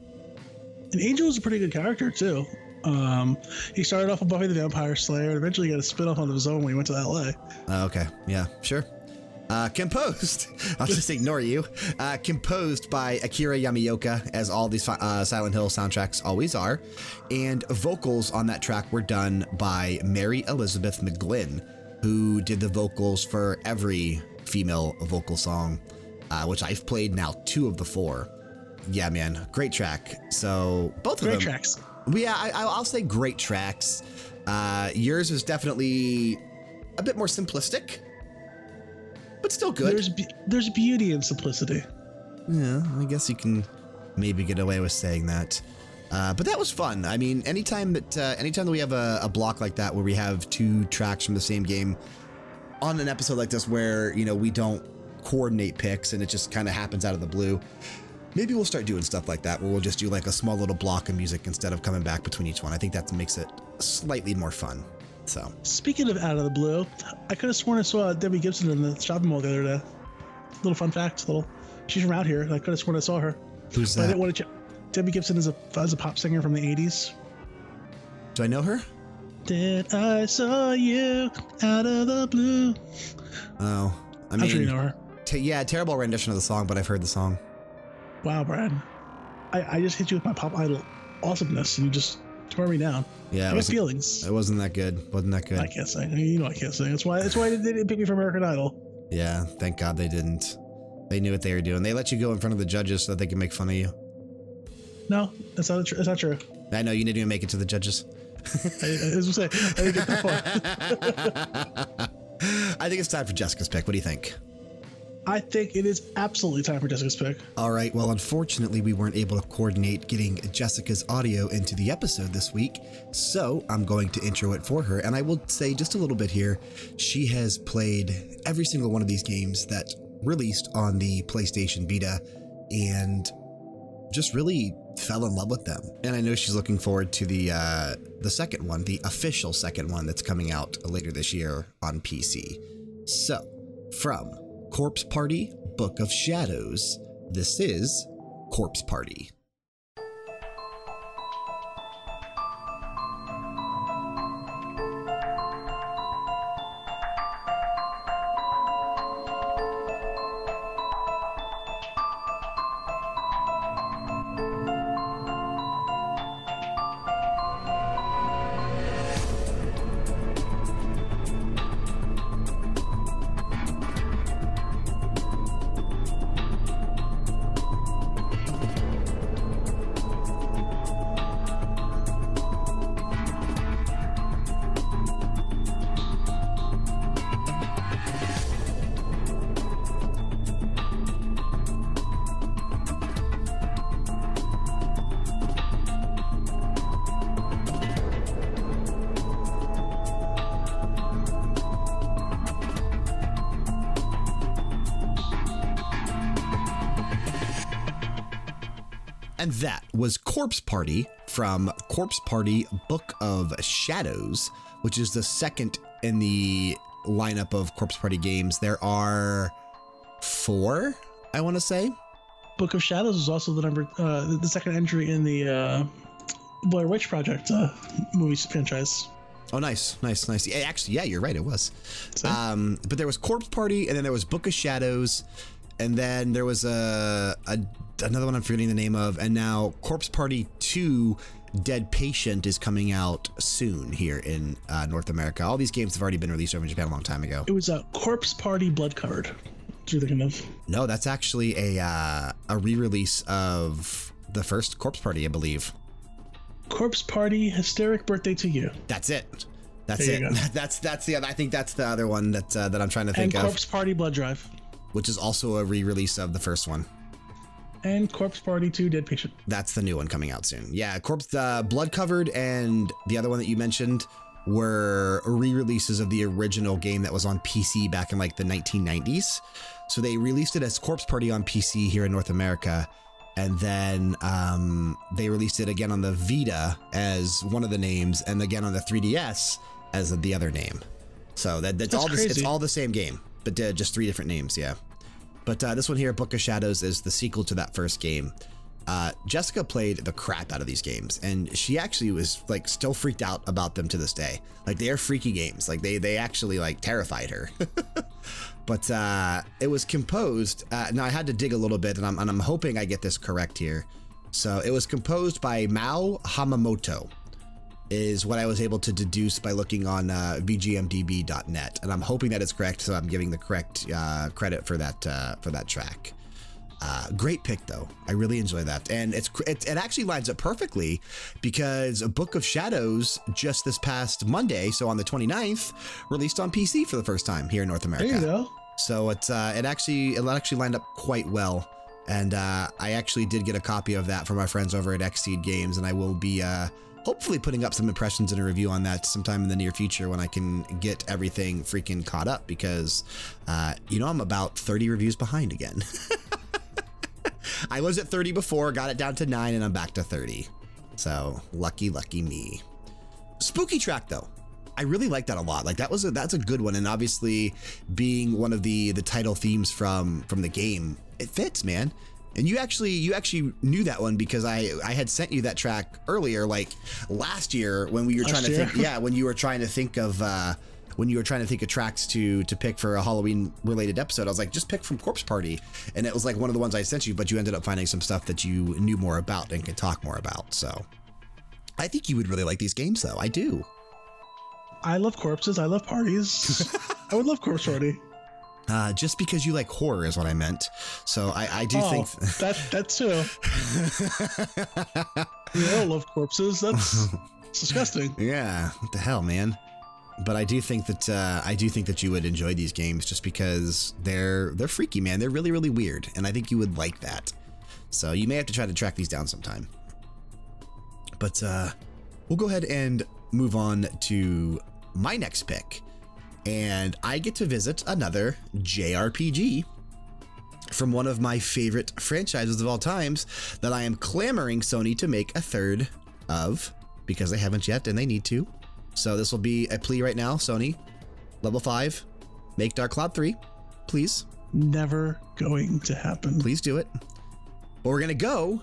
And Angel was a pretty good character too. Um, he started off with Buffy the Vampire Slayer, and eventually got a spin-off on his own when he went to LA. Uh, okay, yeah, sure. Uh, composed, I'll just ignore you. Uh, composed by Akira Yamaoka, as all these uh, Silent Hill soundtracks always are. And vocals on that track were done by Mary Elizabeth McGlynn, who did the vocals for every female vocal song, uh, which I've played now two of the four. Yeah, man, great track. So both of them. Great tracks. Yeah, I, I- I'll say great tracks. Uh, yours is definitely a bit more simplistic, but still good. There's be- there's beauty in simplicity. yeah, I guess you can maybe get away with saying that. Uh, but that was fun. I mean, anytime that uh, anytime that we have a, a block like that where we have two tracks from the same game on an episode like this, where you know we don't coordinate picks and it just kind of happens out of the blue. Maybe we'll start doing stuff like that where we'll just do like a small little block of music instead of coming back between each one. I think that makes it slightly more fun. So, Speaking of out of the blue, I could have sworn I saw Debbie Gibson in the shopping mall the other day. Little fun fact, little. She's from out here. I could have sworn I saw her. who's But I that? didn't want to. Ch- Debbie Gibson is a is a pop singer from the '80s. Do I know her? Did I saw you out of the blue? Oh, I mean, I'm sure you know her. yeah, terrible rendition of the song, but I've heard the song. Wow, Brad. I, I just hit you with my pop idol awesomeness and you just tore me down. Yeah, I it got feelings. it wasn't that good. Wasn't that good? I can't sing. You know I can't sing. That's why. That's why they didn't pick me for American Idol. Yeah, thank God they didn't. They knew what they were doing. They let you go in front of the judges so that they can make fun of you. No, that's not. That's not true. I know you didn't even make it to the judges. I, I was say I didn't get that far. I think it's time for Jessica's pick. What do you think? I think it is absolutely time for Jessica's pick. All right. Well, unfortunately, we weren't able to coordinate getting Jessica's audio into the episode this week. So I'm going to intro it for her. And I will say just a little bit here. She has played every single one of these games that released on the PlayStation Vita and just really fell in love with them. And I know she's looking forward to the uh, the second one, the official second one that's coming out later this year on PC. So, from Corpse Party Book of Shadows, this is Corpse Party. And that was Corpse Party from Corpse Party Book of Shadows, which is the second in the lineup of Corpse Party games. There are four, I want to say. Book of Shadows is also the number, uh, the second entry in the uh, Blair Witch Project uh, movies franchise. Oh, nice, nice, nice. Actually, yeah, you're right. It was. Um, but there was Corpse Party, and then there was Book of Shadows, and then there was a, a another one I'm forgetting the name of, and now Corpse Party Two. Dead Patient is coming out soon here in uh, North America. All these games have already been released over in Japan a long time ago. It was a Corpse Party Blood Covered. What you're thinking of? No, that's actually a uh, a re-release of the first Corpse Party, I believe. Corpse Party Hysteric Birthday to You. That's it. That's it. go. That's that's the other. I think that's the other one that uh, that I'm trying to think And of, Corpse Party Blood Drive. Which is also a re-release of the first one. And Corpse Party 2 Dead Patient. That's the new one coming out soon. Yeah, Corpse uh, Blood Covered and the other one that you mentioned were re-releases of the original game that was on PC back in like the 1990s. So they released it as Corpse Party on PC here in North America. And then um, they released it again on the Vita as one of the names, and again on the 3DS as the other name. So that, that's, That's all. This, it's all the same game, but uh, just three different names. Yeah. But uh, this one here, Book of Shadows, is the sequel to that first game. Uh, Jessica played the crap out of these games, and she actually was like still freaked out about them to this day. Like they are freaky games. Like they they actually like terrified her. but uh, it was composed. Uh, now I had to dig a little bit, and I'm and I'm hoping I get this correct here. So it was composed by Mao Hamamoto is what I was able to deduce by looking on uh, VGMDB.net, and I'm hoping that it's correct. So I'm giving the correct uh, credit for that uh, for that track. Uh, great pick though. I really enjoy that, and it's it, it actually lines up perfectly because a Book of Shadows just this past Monday, so on the 29th, released on PC for the first time here in North America. There you go. So it uh, it actually it actually lined up quite well, and uh, I actually did get a copy of that from my friends over at Xseed Games, and I will be uh, hopefully putting up some impressions and a review on that sometime in the near future when I can get everything freaking caught up because uh, you know I'm about 30 reviews behind again. I was at 30 before, got it down to nine, and I'm back to 30. So lucky, lucky me. Spooky track though. I really like that a lot. Like that was a that's a good one, and obviously being one of the the title themes from from the game, it fits, man. And you actually you actually knew that one because I I had sent you that track earlier, like last year when we were Last trying to year? think. Yeah, when you were trying to think of. uh when you were trying to think of tracks to to pick for a Halloween related episode, I was like, just pick from Corpse Party, and it was like one of the ones I sent you. But you ended up finding some stuff that you knew more about and could talk more about. So, I think you would really like these games, though. I do. I love corpses. I love parties. I would love Corpse Party. Uh, just because you like horror is what I meant. So I, I do oh, think. that that too. You don't love corpses. That's disgusting. yeah, what the hell, man? But I do think that uh, I do think that you would enjoy these games just because they're they're freaky, man. They're really really weird, and I think you would like that. So you may have to try to track these down sometime. But uh, we'll go ahead and move on to my next pick, and I get to visit another JRPG from one of my favorite franchises of all times that I am clamoring Sony to make a third of because they haven't yet and they need to. So this will be a plea right now, Sony. Level 5, make Dark Cloud 3, please. Never going to happen. Please do it. But we're going to go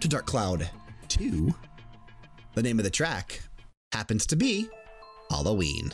to Dark Cloud 2. The name of the track happens to be Halloween.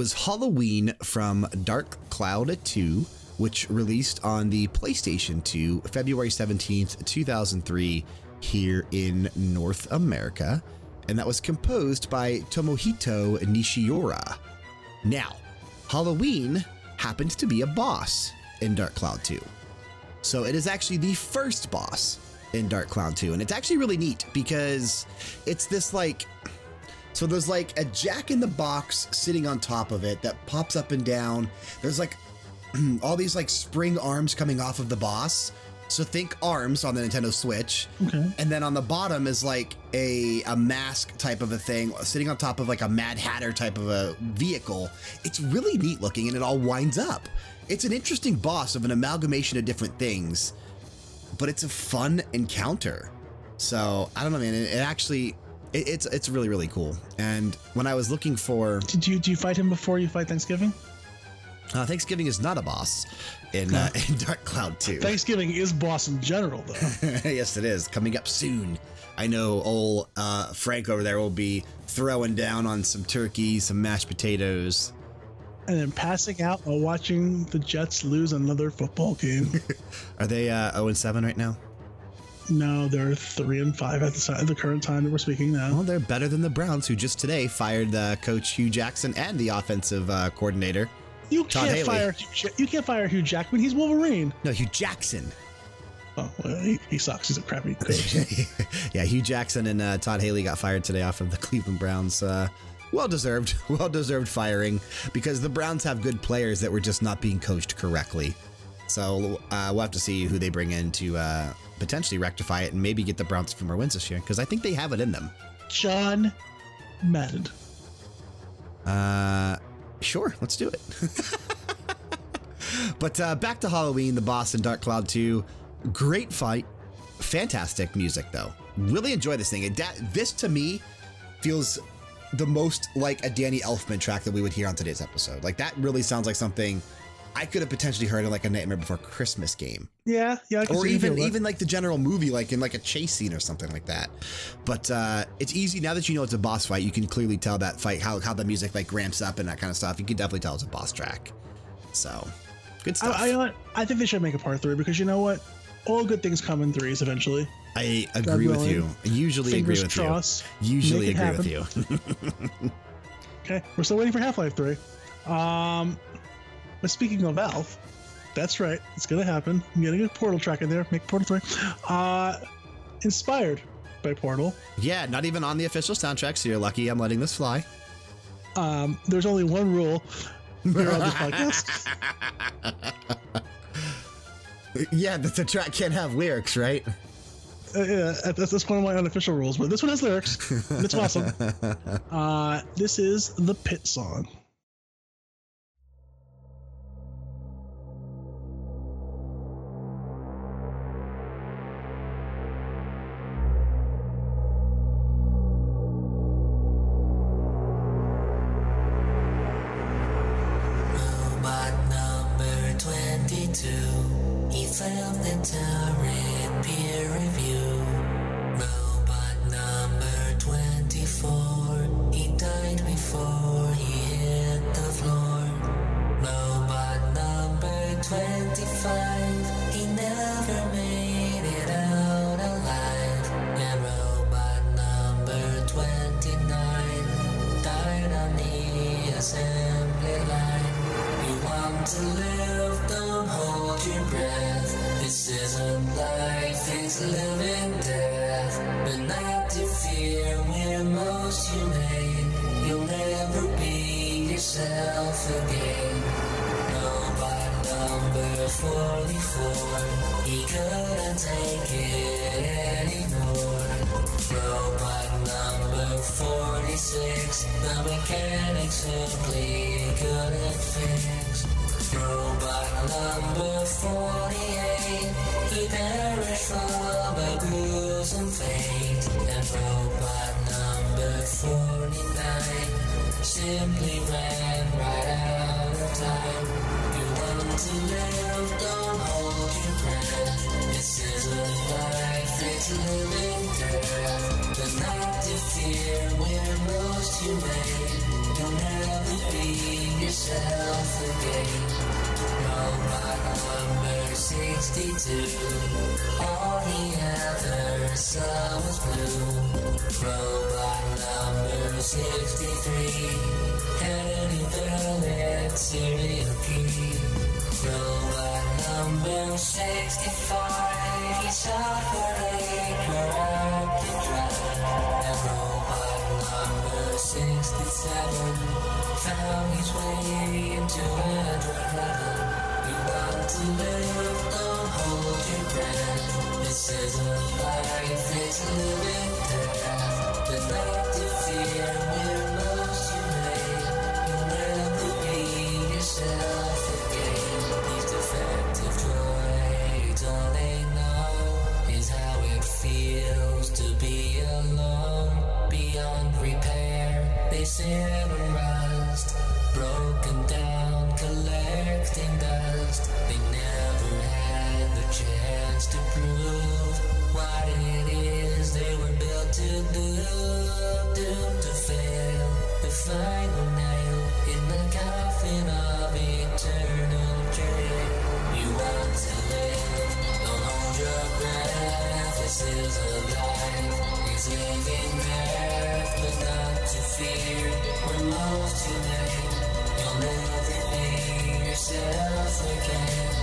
Was Halloween from Dark Cloud 2, which released on the PlayStation 2 February 17th, 2003, here in North America. And that was composed by Tomohito Nishiura. Now, Halloween happens to be a boss in Dark Cloud 2. So it is actually the first boss in Dark Cloud 2. And it's actually really neat because it's this like. So there's like a jack in the box sitting on top of it that pops up and down. There's like all these like spring arms coming off of the boss. So think arms on the Nintendo Switch. Okay. And then on the bottom is like a, a mask type of a thing sitting on top of like a Mad Hatter type of a vehicle. It's really neat looking and it all winds up. It's an interesting boss of an amalgamation of different things, but it's a fun encounter. So I don't know, man. It, it actually, it, it's it's really really cool. And when I was looking for Did you do you fight him before you fight Thanksgiving? uh, Thanksgiving is not a boss in uh, in Dark Cloud 2. Thanksgiving is boss in general, though. yes, it is coming up soon. I know old uh, Frank over there will be throwing down on some turkey, some mashed potatoes. and then passing out while watching the Jets lose another football game. Are they uh, 0 and 7 right now? No, they're three and five at the, at the current time that we're speaking now. Well, they're better than the Browns, who just today fired uh, Coach Hue Jackson and the offensive uh, coordinator. You Todd can't Haley. fire Hugh, you can't fire Hugh Jackman. He's Wolverine. No, Hue Jackson. Oh, well, he, he sucks. He's a crappy coach. yeah, Hue Jackson and uh, Todd Haley got fired today off of the Cleveland Browns. Uh, well deserved, well deserved firing because the Browns have good players that were just not being coached correctly. So uh, we'll have to see who they bring in to uh, potentially rectify it and maybe get the Browns a few more wins this year because I think they have it in them. John Madden. Uh, sure, let's do it. but uh, back to Halloween, the boss in Dark Cloud 2. Great fight. Fantastic music, though. Really enjoy this thing. It, this, to me, feels the most like a Danny Elfman track that we would hear on today's episode. Like, that really sounds like something I could have potentially heard in like a Nightmare Before Christmas game Yeah, yeah. Or even even like the general movie, like in like a chase scene or something like that. But uh, it's easy now that you know it's a boss fight. You can clearly tell that fight how how the music like ramps up and that kind of stuff. You can definitely tell it's a boss track. So good stuff. I, I, I think they should make a part three because you know what? All good things come in threes eventually. I agree with you. I usually agree with crossed. you. Usually agree with you. Okay, we're still waiting for Half Life 3. Um, but speaking of Valve, that's right, it's gonna happen. I'm getting a Portal track in there. Make Portal 3. Uh, inspired by Portal. yeah, not even on the official soundtrack. So you're lucky. I'm letting this fly. Um, there's only one rule here on this podcast. yeah, that the track can't have lyrics, right? Uh, yeah, that's, that's one of my unofficial rules, but this one has lyrics. and It's awesome. Uh, this is the Pit song. The turret All he ever saw was blue. Robot number 63 had an invalid serial key. Robot number 65 he suffered a corrupted drive. And robot number 67 found his way into a drug To live, don't hold your breath. This isn't life, it's living death. The fear, we're most humane. You'll never be yourself again. These defective droids, all know is how it feels to be alone. Beyond repair, to prove what it is they were built to do. Doomed to fail, the final nail in the coffin of eternal. You want to live, don't hold your breath. This is a life, it's living but not to fear. You'll never again.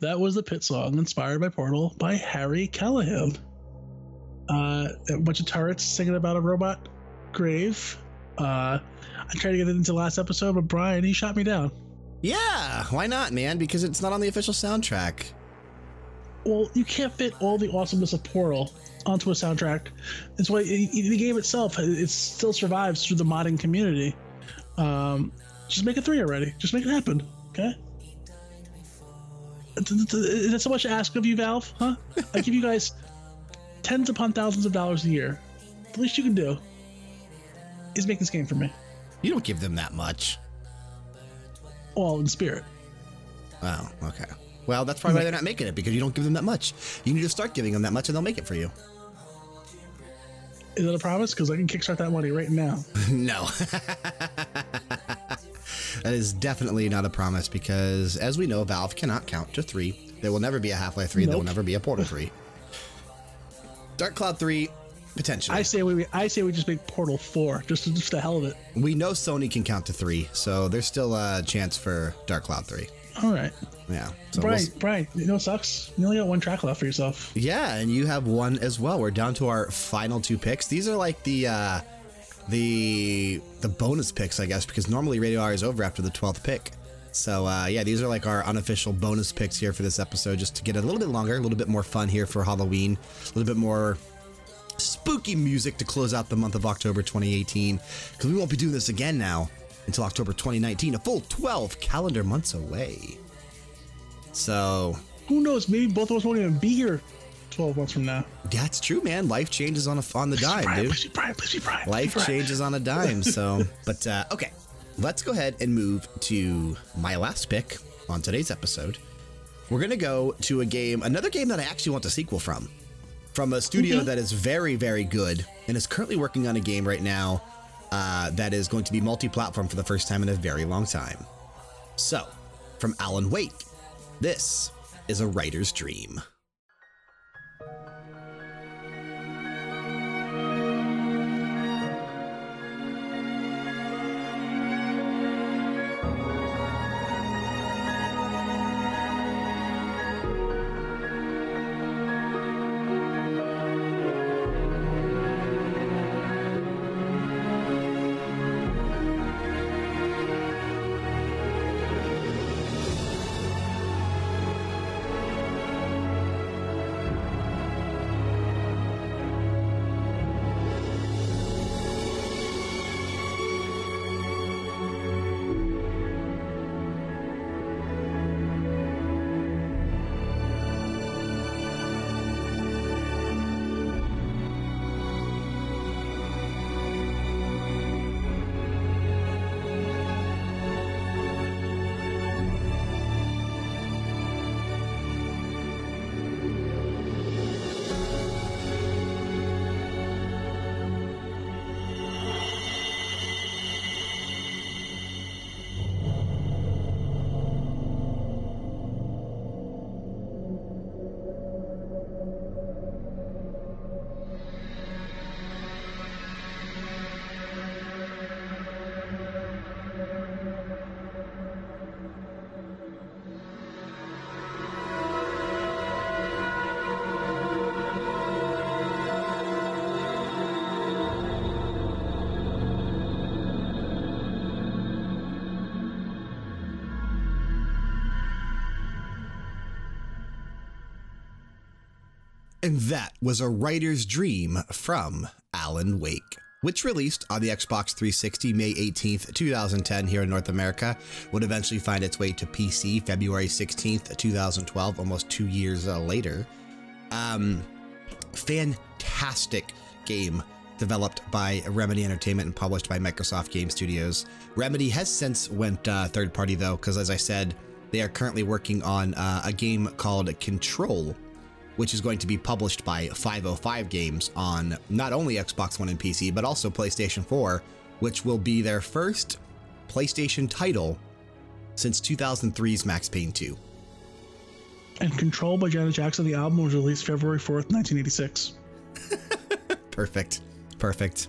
That was the pit song inspired by Portal by Harry Callahan. Uh, a bunch of turrets singing about a robot grave. Uh, I tried to get it into last episode, but Brian, he shot me down. Yeah, why not, man? Because it's not on the official soundtrack. Well, you can't fit all the awesomeness of Portal onto a soundtrack. That's why the game itself it still survives through the modding community. Um, just make a three already. Just make it happen. Okay. Is that so much to ask of you, Valve? Huh? I give you guys tens upon thousands of dollars a year. The least you can do is make this game for me. You don't give them that much. All in spirit. Oh, okay. Well, that's probably why they're not making it because you don't give them that much. You need to start giving them that much and they'll make it for you. Is that a promise? Because I can kickstart that money right now. no. that is definitely not a promise because, as we know, Valve cannot count to three. There will never be a Half Life 3. There will never be a Portal 3. Dark Cloud 3, potentially. I say we I say we just make Portal Four, just just the hell of it. we know Sony can count to three, so there's still a chance for Dark Cloud 3. All right, Yeah. So we'll Brian. s- Brian, you know what sucks? You only got one track left for yourself. Yeah, and you have one as well. We're down to our final two picks. These are like the uh, the the bonus picks, I guess, because normally Radio Hour is over after the twelfth pick. So uh, yeah, these are like our unofficial bonus picks here for this episode, just to get it a little bit longer, a little bit more fun here for Halloween, a little bit more spooky music to close out the month of October 2018. Because we won't be doing this again now until October 2019, a full 12 calendar months away. So Who knows? Maybe both of us won't even be here twelve months from now. That's true, man. Life changes on a, on the dime, Brian, dude. please Brian, please Brian. Life changes on a dime. So, but uh, okay, let's go ahead and move to my last pick on today's episode. We're gonna go to a game, another game that I actually want the sequel from, from a studio that is very, very good and is currently working on a game right now uh, that is going to be multi-platform for the first time in a very long time. So, from Alan Wake, this is a writer's dream. And that was a writer's dream from Alan Wake, which released on the Xbox 360 May 18th, 2010 here in North America, would eventually find its way to PC February 16th, 2012, almost two years uh, later. Um, fantastic game developed by Remedy Entertainment and published by Microsoft Game Studios. Remedy has since went uh, third party though, because as I said, they are currently working on uh, a game called Control, which is going to be published by 505 Games on not only Xbox One and PC, but also PlayStation 4, which will be their first PlayStation title since 2003's Max Payne 2. And Control by Janet Jackson, the album was released February 4th, 1986. Perfect. Perfect.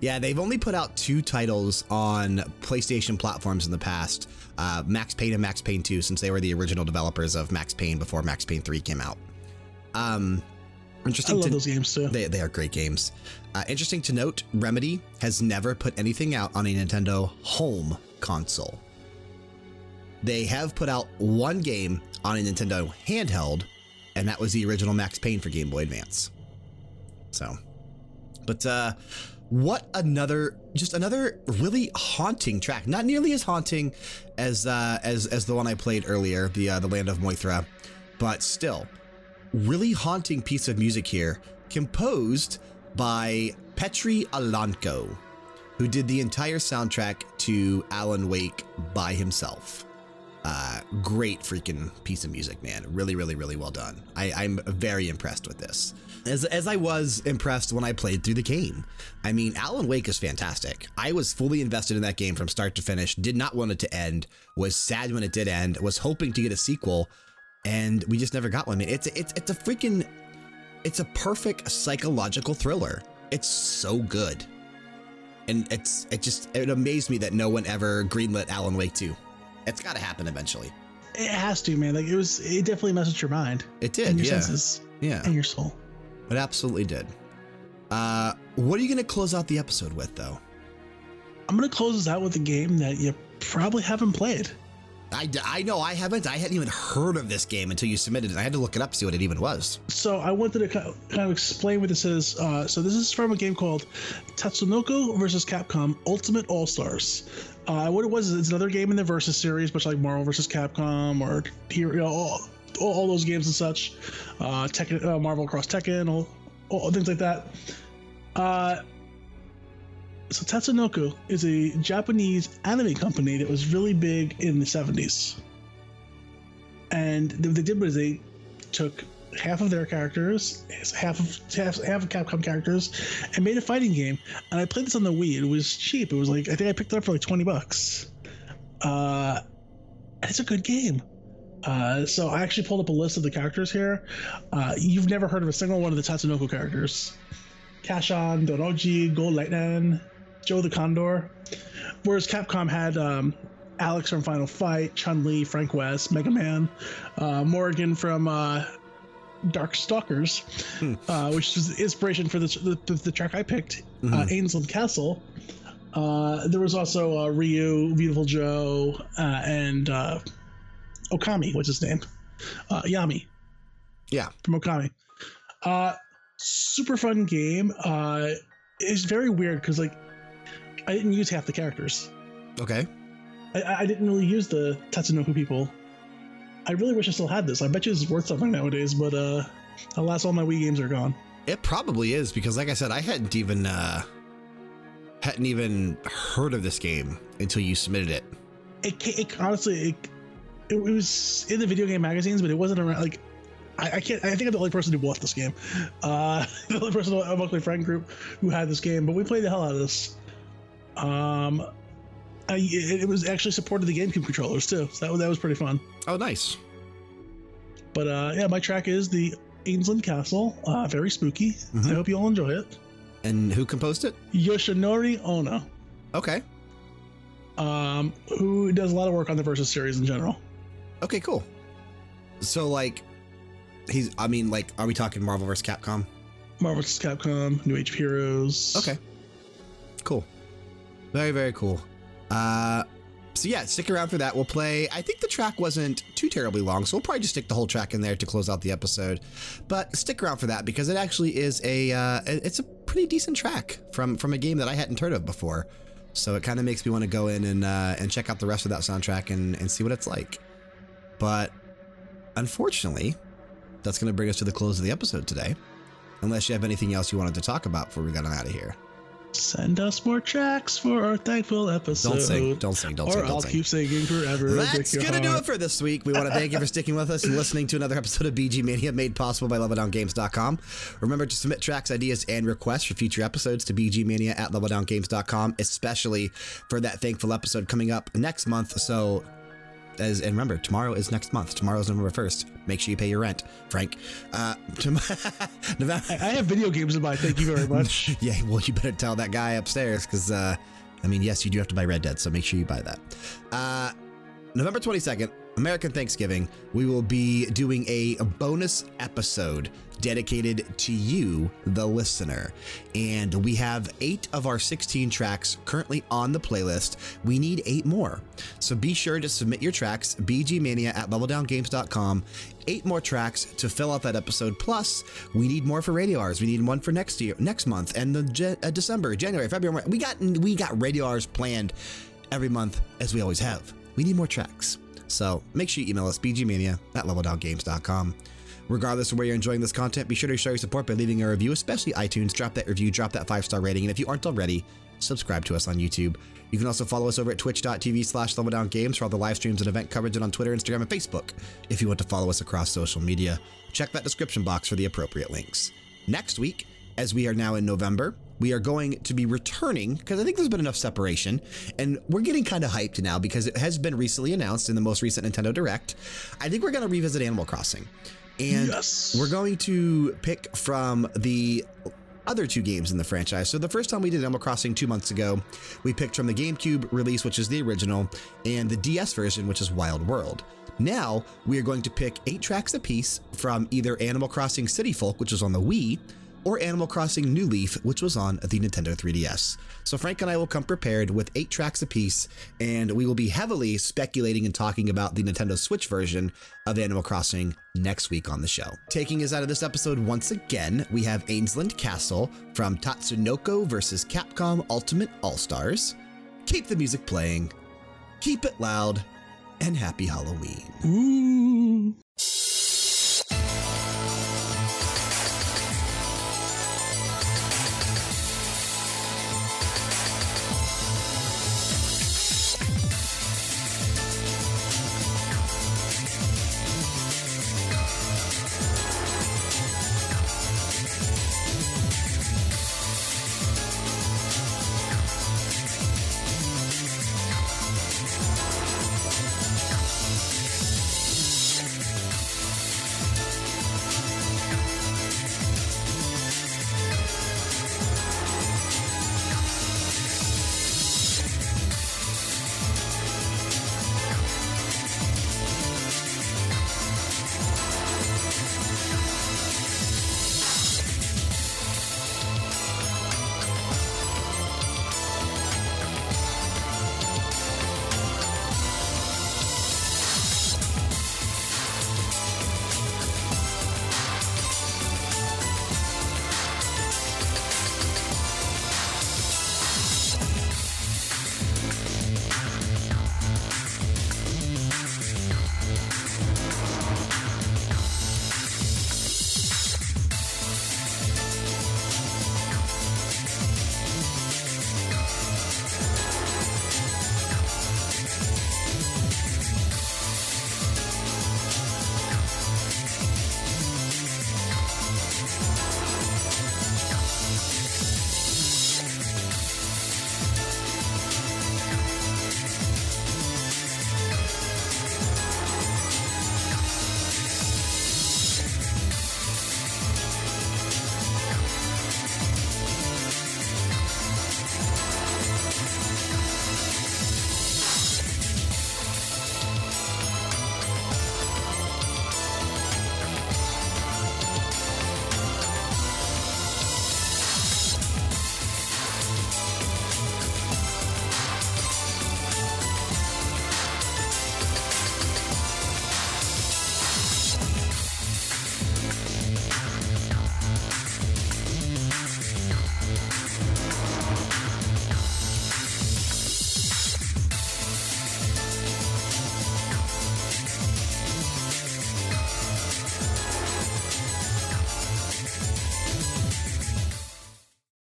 Yeah, they've only put out two titles on PlayStation platforms in the past uh, Max Payne and Max Payne 2, since they were the original developers of Max Payne before Max Payne 3 came out. Um, interesting I love to- those games too. They, they are great games. Uh, interesting to note, Remedy has never put anything out on a Nintendo home console. They have put out one game on a Nintendo handheld, and that was the original Max Payne for Game Boy Advance. So, but uh, what another, just another really haunting track. Not nearly as haunting as uh, as as the one I played earlier, the uh, the Land of Morytha, but still really haunting piece of music here, composed by Petri Alanko, who did the entire soundtrack to Alan Wake by himself. Uh, great freaking piece of music, man. Really, really, really well done. I, I'm very impressed with this. As, as I was impressed when I played through the game. I mean, Alan Wake is fantastic. I was fully invested in that game from start to finish, did not want it to end, was sad when it did end, was hoping to get a sequel, and we just never got one. Man, it's it's it's a freaking it's a perfect psychological thriller. It's so good, and it's it just it amazed me that no one ever greenlit Alan Wake 2. It's got to happen eventually. It has to, man. Like it was, it definitely messed your mind It did, and your yeah, senses yeah, and your soul. it absolutely did. Uh, what are you going to close out the episode with, though? I'm gonna close this out with a game that you probably haven't played. I, I know I haven't. I hadn't even heard of this game until you submitted it. I had to look it up to see what it even was. So I wanted to kind of explain what this is. Uh, so this is from a game called Tatsunoko versus Capcom Ultimate All Stars. Uh, what it was is it's another game in the Versus series, much like Marvel versus Capcom or you know, all, all, those games and such. Uh, Tekken, uh, Marvel Cross Tekken, all, all things like that. So Tatsunoko is a Japanese anime company that was really big in the 70s. And what they did was they took half of their characters, half of half, half of Capcom characters, and made a fighting game. And I played this on the Wii. It was cheap. It was like I think I picked it up for like twenty bucks. Uh, it's a good game. Uh, so I actually pulled up a list of the characters here. Uh, you've never heard of a single one of the Tatsunoko characters. Casshan, Donoji, Gold Lightning, Joe the Condor. Whereas Capcom had um, Alex from Final Fight, Chun Li, Frank West, Mega Man, uh, Morgan from uh, Dark Stalkers, uh, which is the inspiration for the, the, the track I picked, uh, Aensland Castle. Uh, there was also uh, Ryu, Beautiful Joe, uh, and uh, Okami, what's his name? Uh, Yami Yeah. from Okami. Uh, super fun game. Uh, it's very weird because like I didn't use half the characters. Okay. I, I didn't really use the Tatsunoko people. I really wish I still had this. I bet you it's worth something nowadays, but uh, alas, all my Wii games are gone. It probably is because, like I said, I hadn't even uh, hadn't even heard of this game until you submitted it. It, it honestly, it, it, was in the video game magazines, but it wasn't around. Like, I, I can't. I think I'm the only person who bought this game. Uh, the only person among my friend group who had this game, but we played the hell out of this. Um, I, it, was actually supported the GameCube controllers too, so that was that was pretty fun. Oh, nice. But uh, yeah, my track is the Aensland Castle. Uh, very spooky. Mhm. I hope you all enjoy it. And who composed it? Yoshinori Ono, Okay. um, who does a lot of work on the Versus series in general. Okay, cool. So, like, he's, I mean, like, are we talking Marvel vs. Capcom? Marvel vs. Capcom, New Age of Heroes. Okay. Cool. Very, very cool. Uh, so yeah, stick around for that. We'll play. I think the track wasn't too terribly long, so we'll probably just stick the whole track in there to close out the episode. But stick around for that because it actually is a uh, it's a pretty decent track from from a game that I hadn't heard of before. So it kind of makes me want to go in and uh, and check out the rest of that soundtrack and, and see what it's like. But unfortunately, that's going to bring us to the close of the episode today. Unless you have anything else you wanted to talk about before we got on out of here. Send us more tracks for our thankful episode. Don't sing, don't sing, don't or sing, don't I'll sing. keep singing forever. That's going to do it for this week. We want to thank you for sticking with us and listening to another episode of BG Mania made possible by LevelDownGames.com. Remember to submit tracks, ideas, and requests for future episodes to BGMania at LevelDownGames.com, especially for that thankful episode coming up next month. So, as and remember, tomorrow is next month. Tomorrow's November 1st. Make sure you pay your rent, Frank. Uh, November. I I have video games to buy. Thank you very much. Yeah, well, you better tell that guy upstairs because, uh, I mean, yes, you do have to buy Red Dead, so make sure you buy that. Uh, November 22nd, American Thanksgiving, we will be doing a bonus episode dedicated to you, the listener. And we have eight of our 16 tracks currently on the playlist. We need eight more. So be sure to submit your tracks, bgmania at leveldowngames.com. Eight more tracks to fill out that episode. Plus, we need more for radio hours. We need one for next year, next month, and the uh, December, January, February. We got we got radio hours planned every month as we always have. We need more tracks. So make sure you email us bgmania at leveldowngames.com. Regardless of where you're enjoying this content, be sure to show your support by leaving a review, especially iTunes. Drop that review, drop that five star rating, and if you aren't already, subscribe to us on YouTube. You can also follow us over at twitch.tv slash leveldowngames for all the live streams and event coverage, and on Twitter, Instagram, and Facebook if you want to follow us across social media. Check that description box for the appropriate links. Next week, as we are now in November, we are going to be returning because I think there's been enough separation and we're getting kind of hyped now because it has been recently announced in the most recent Nintendo Direct. I think we're going to revisit Animal Crossing. And Yes. we're going to pick from the other two games in the franchise. So the first time we did Animal Crossing two months ago, we picked from the GameCube release, which is the original, and the DS version, which is Wild World. Now we are going to pick eight tracks apiece from either Animal Crossing City Folk, which is on the Wii, or Animal Crossing New Leaf, which was on the Nintendo 3DS. So Frank and I will come prepared with eight tracks apiece, and we will be heavily speculating and talking about the Nintendo Switch version of Animal Crossing next week on the show. Taking us out of this episode once again, we have Aensland Castle from Tatsunoko vs. Capcom Ultimate All-Stars. Keep the music playing, keep it loud, and happy Halloween. Ooh.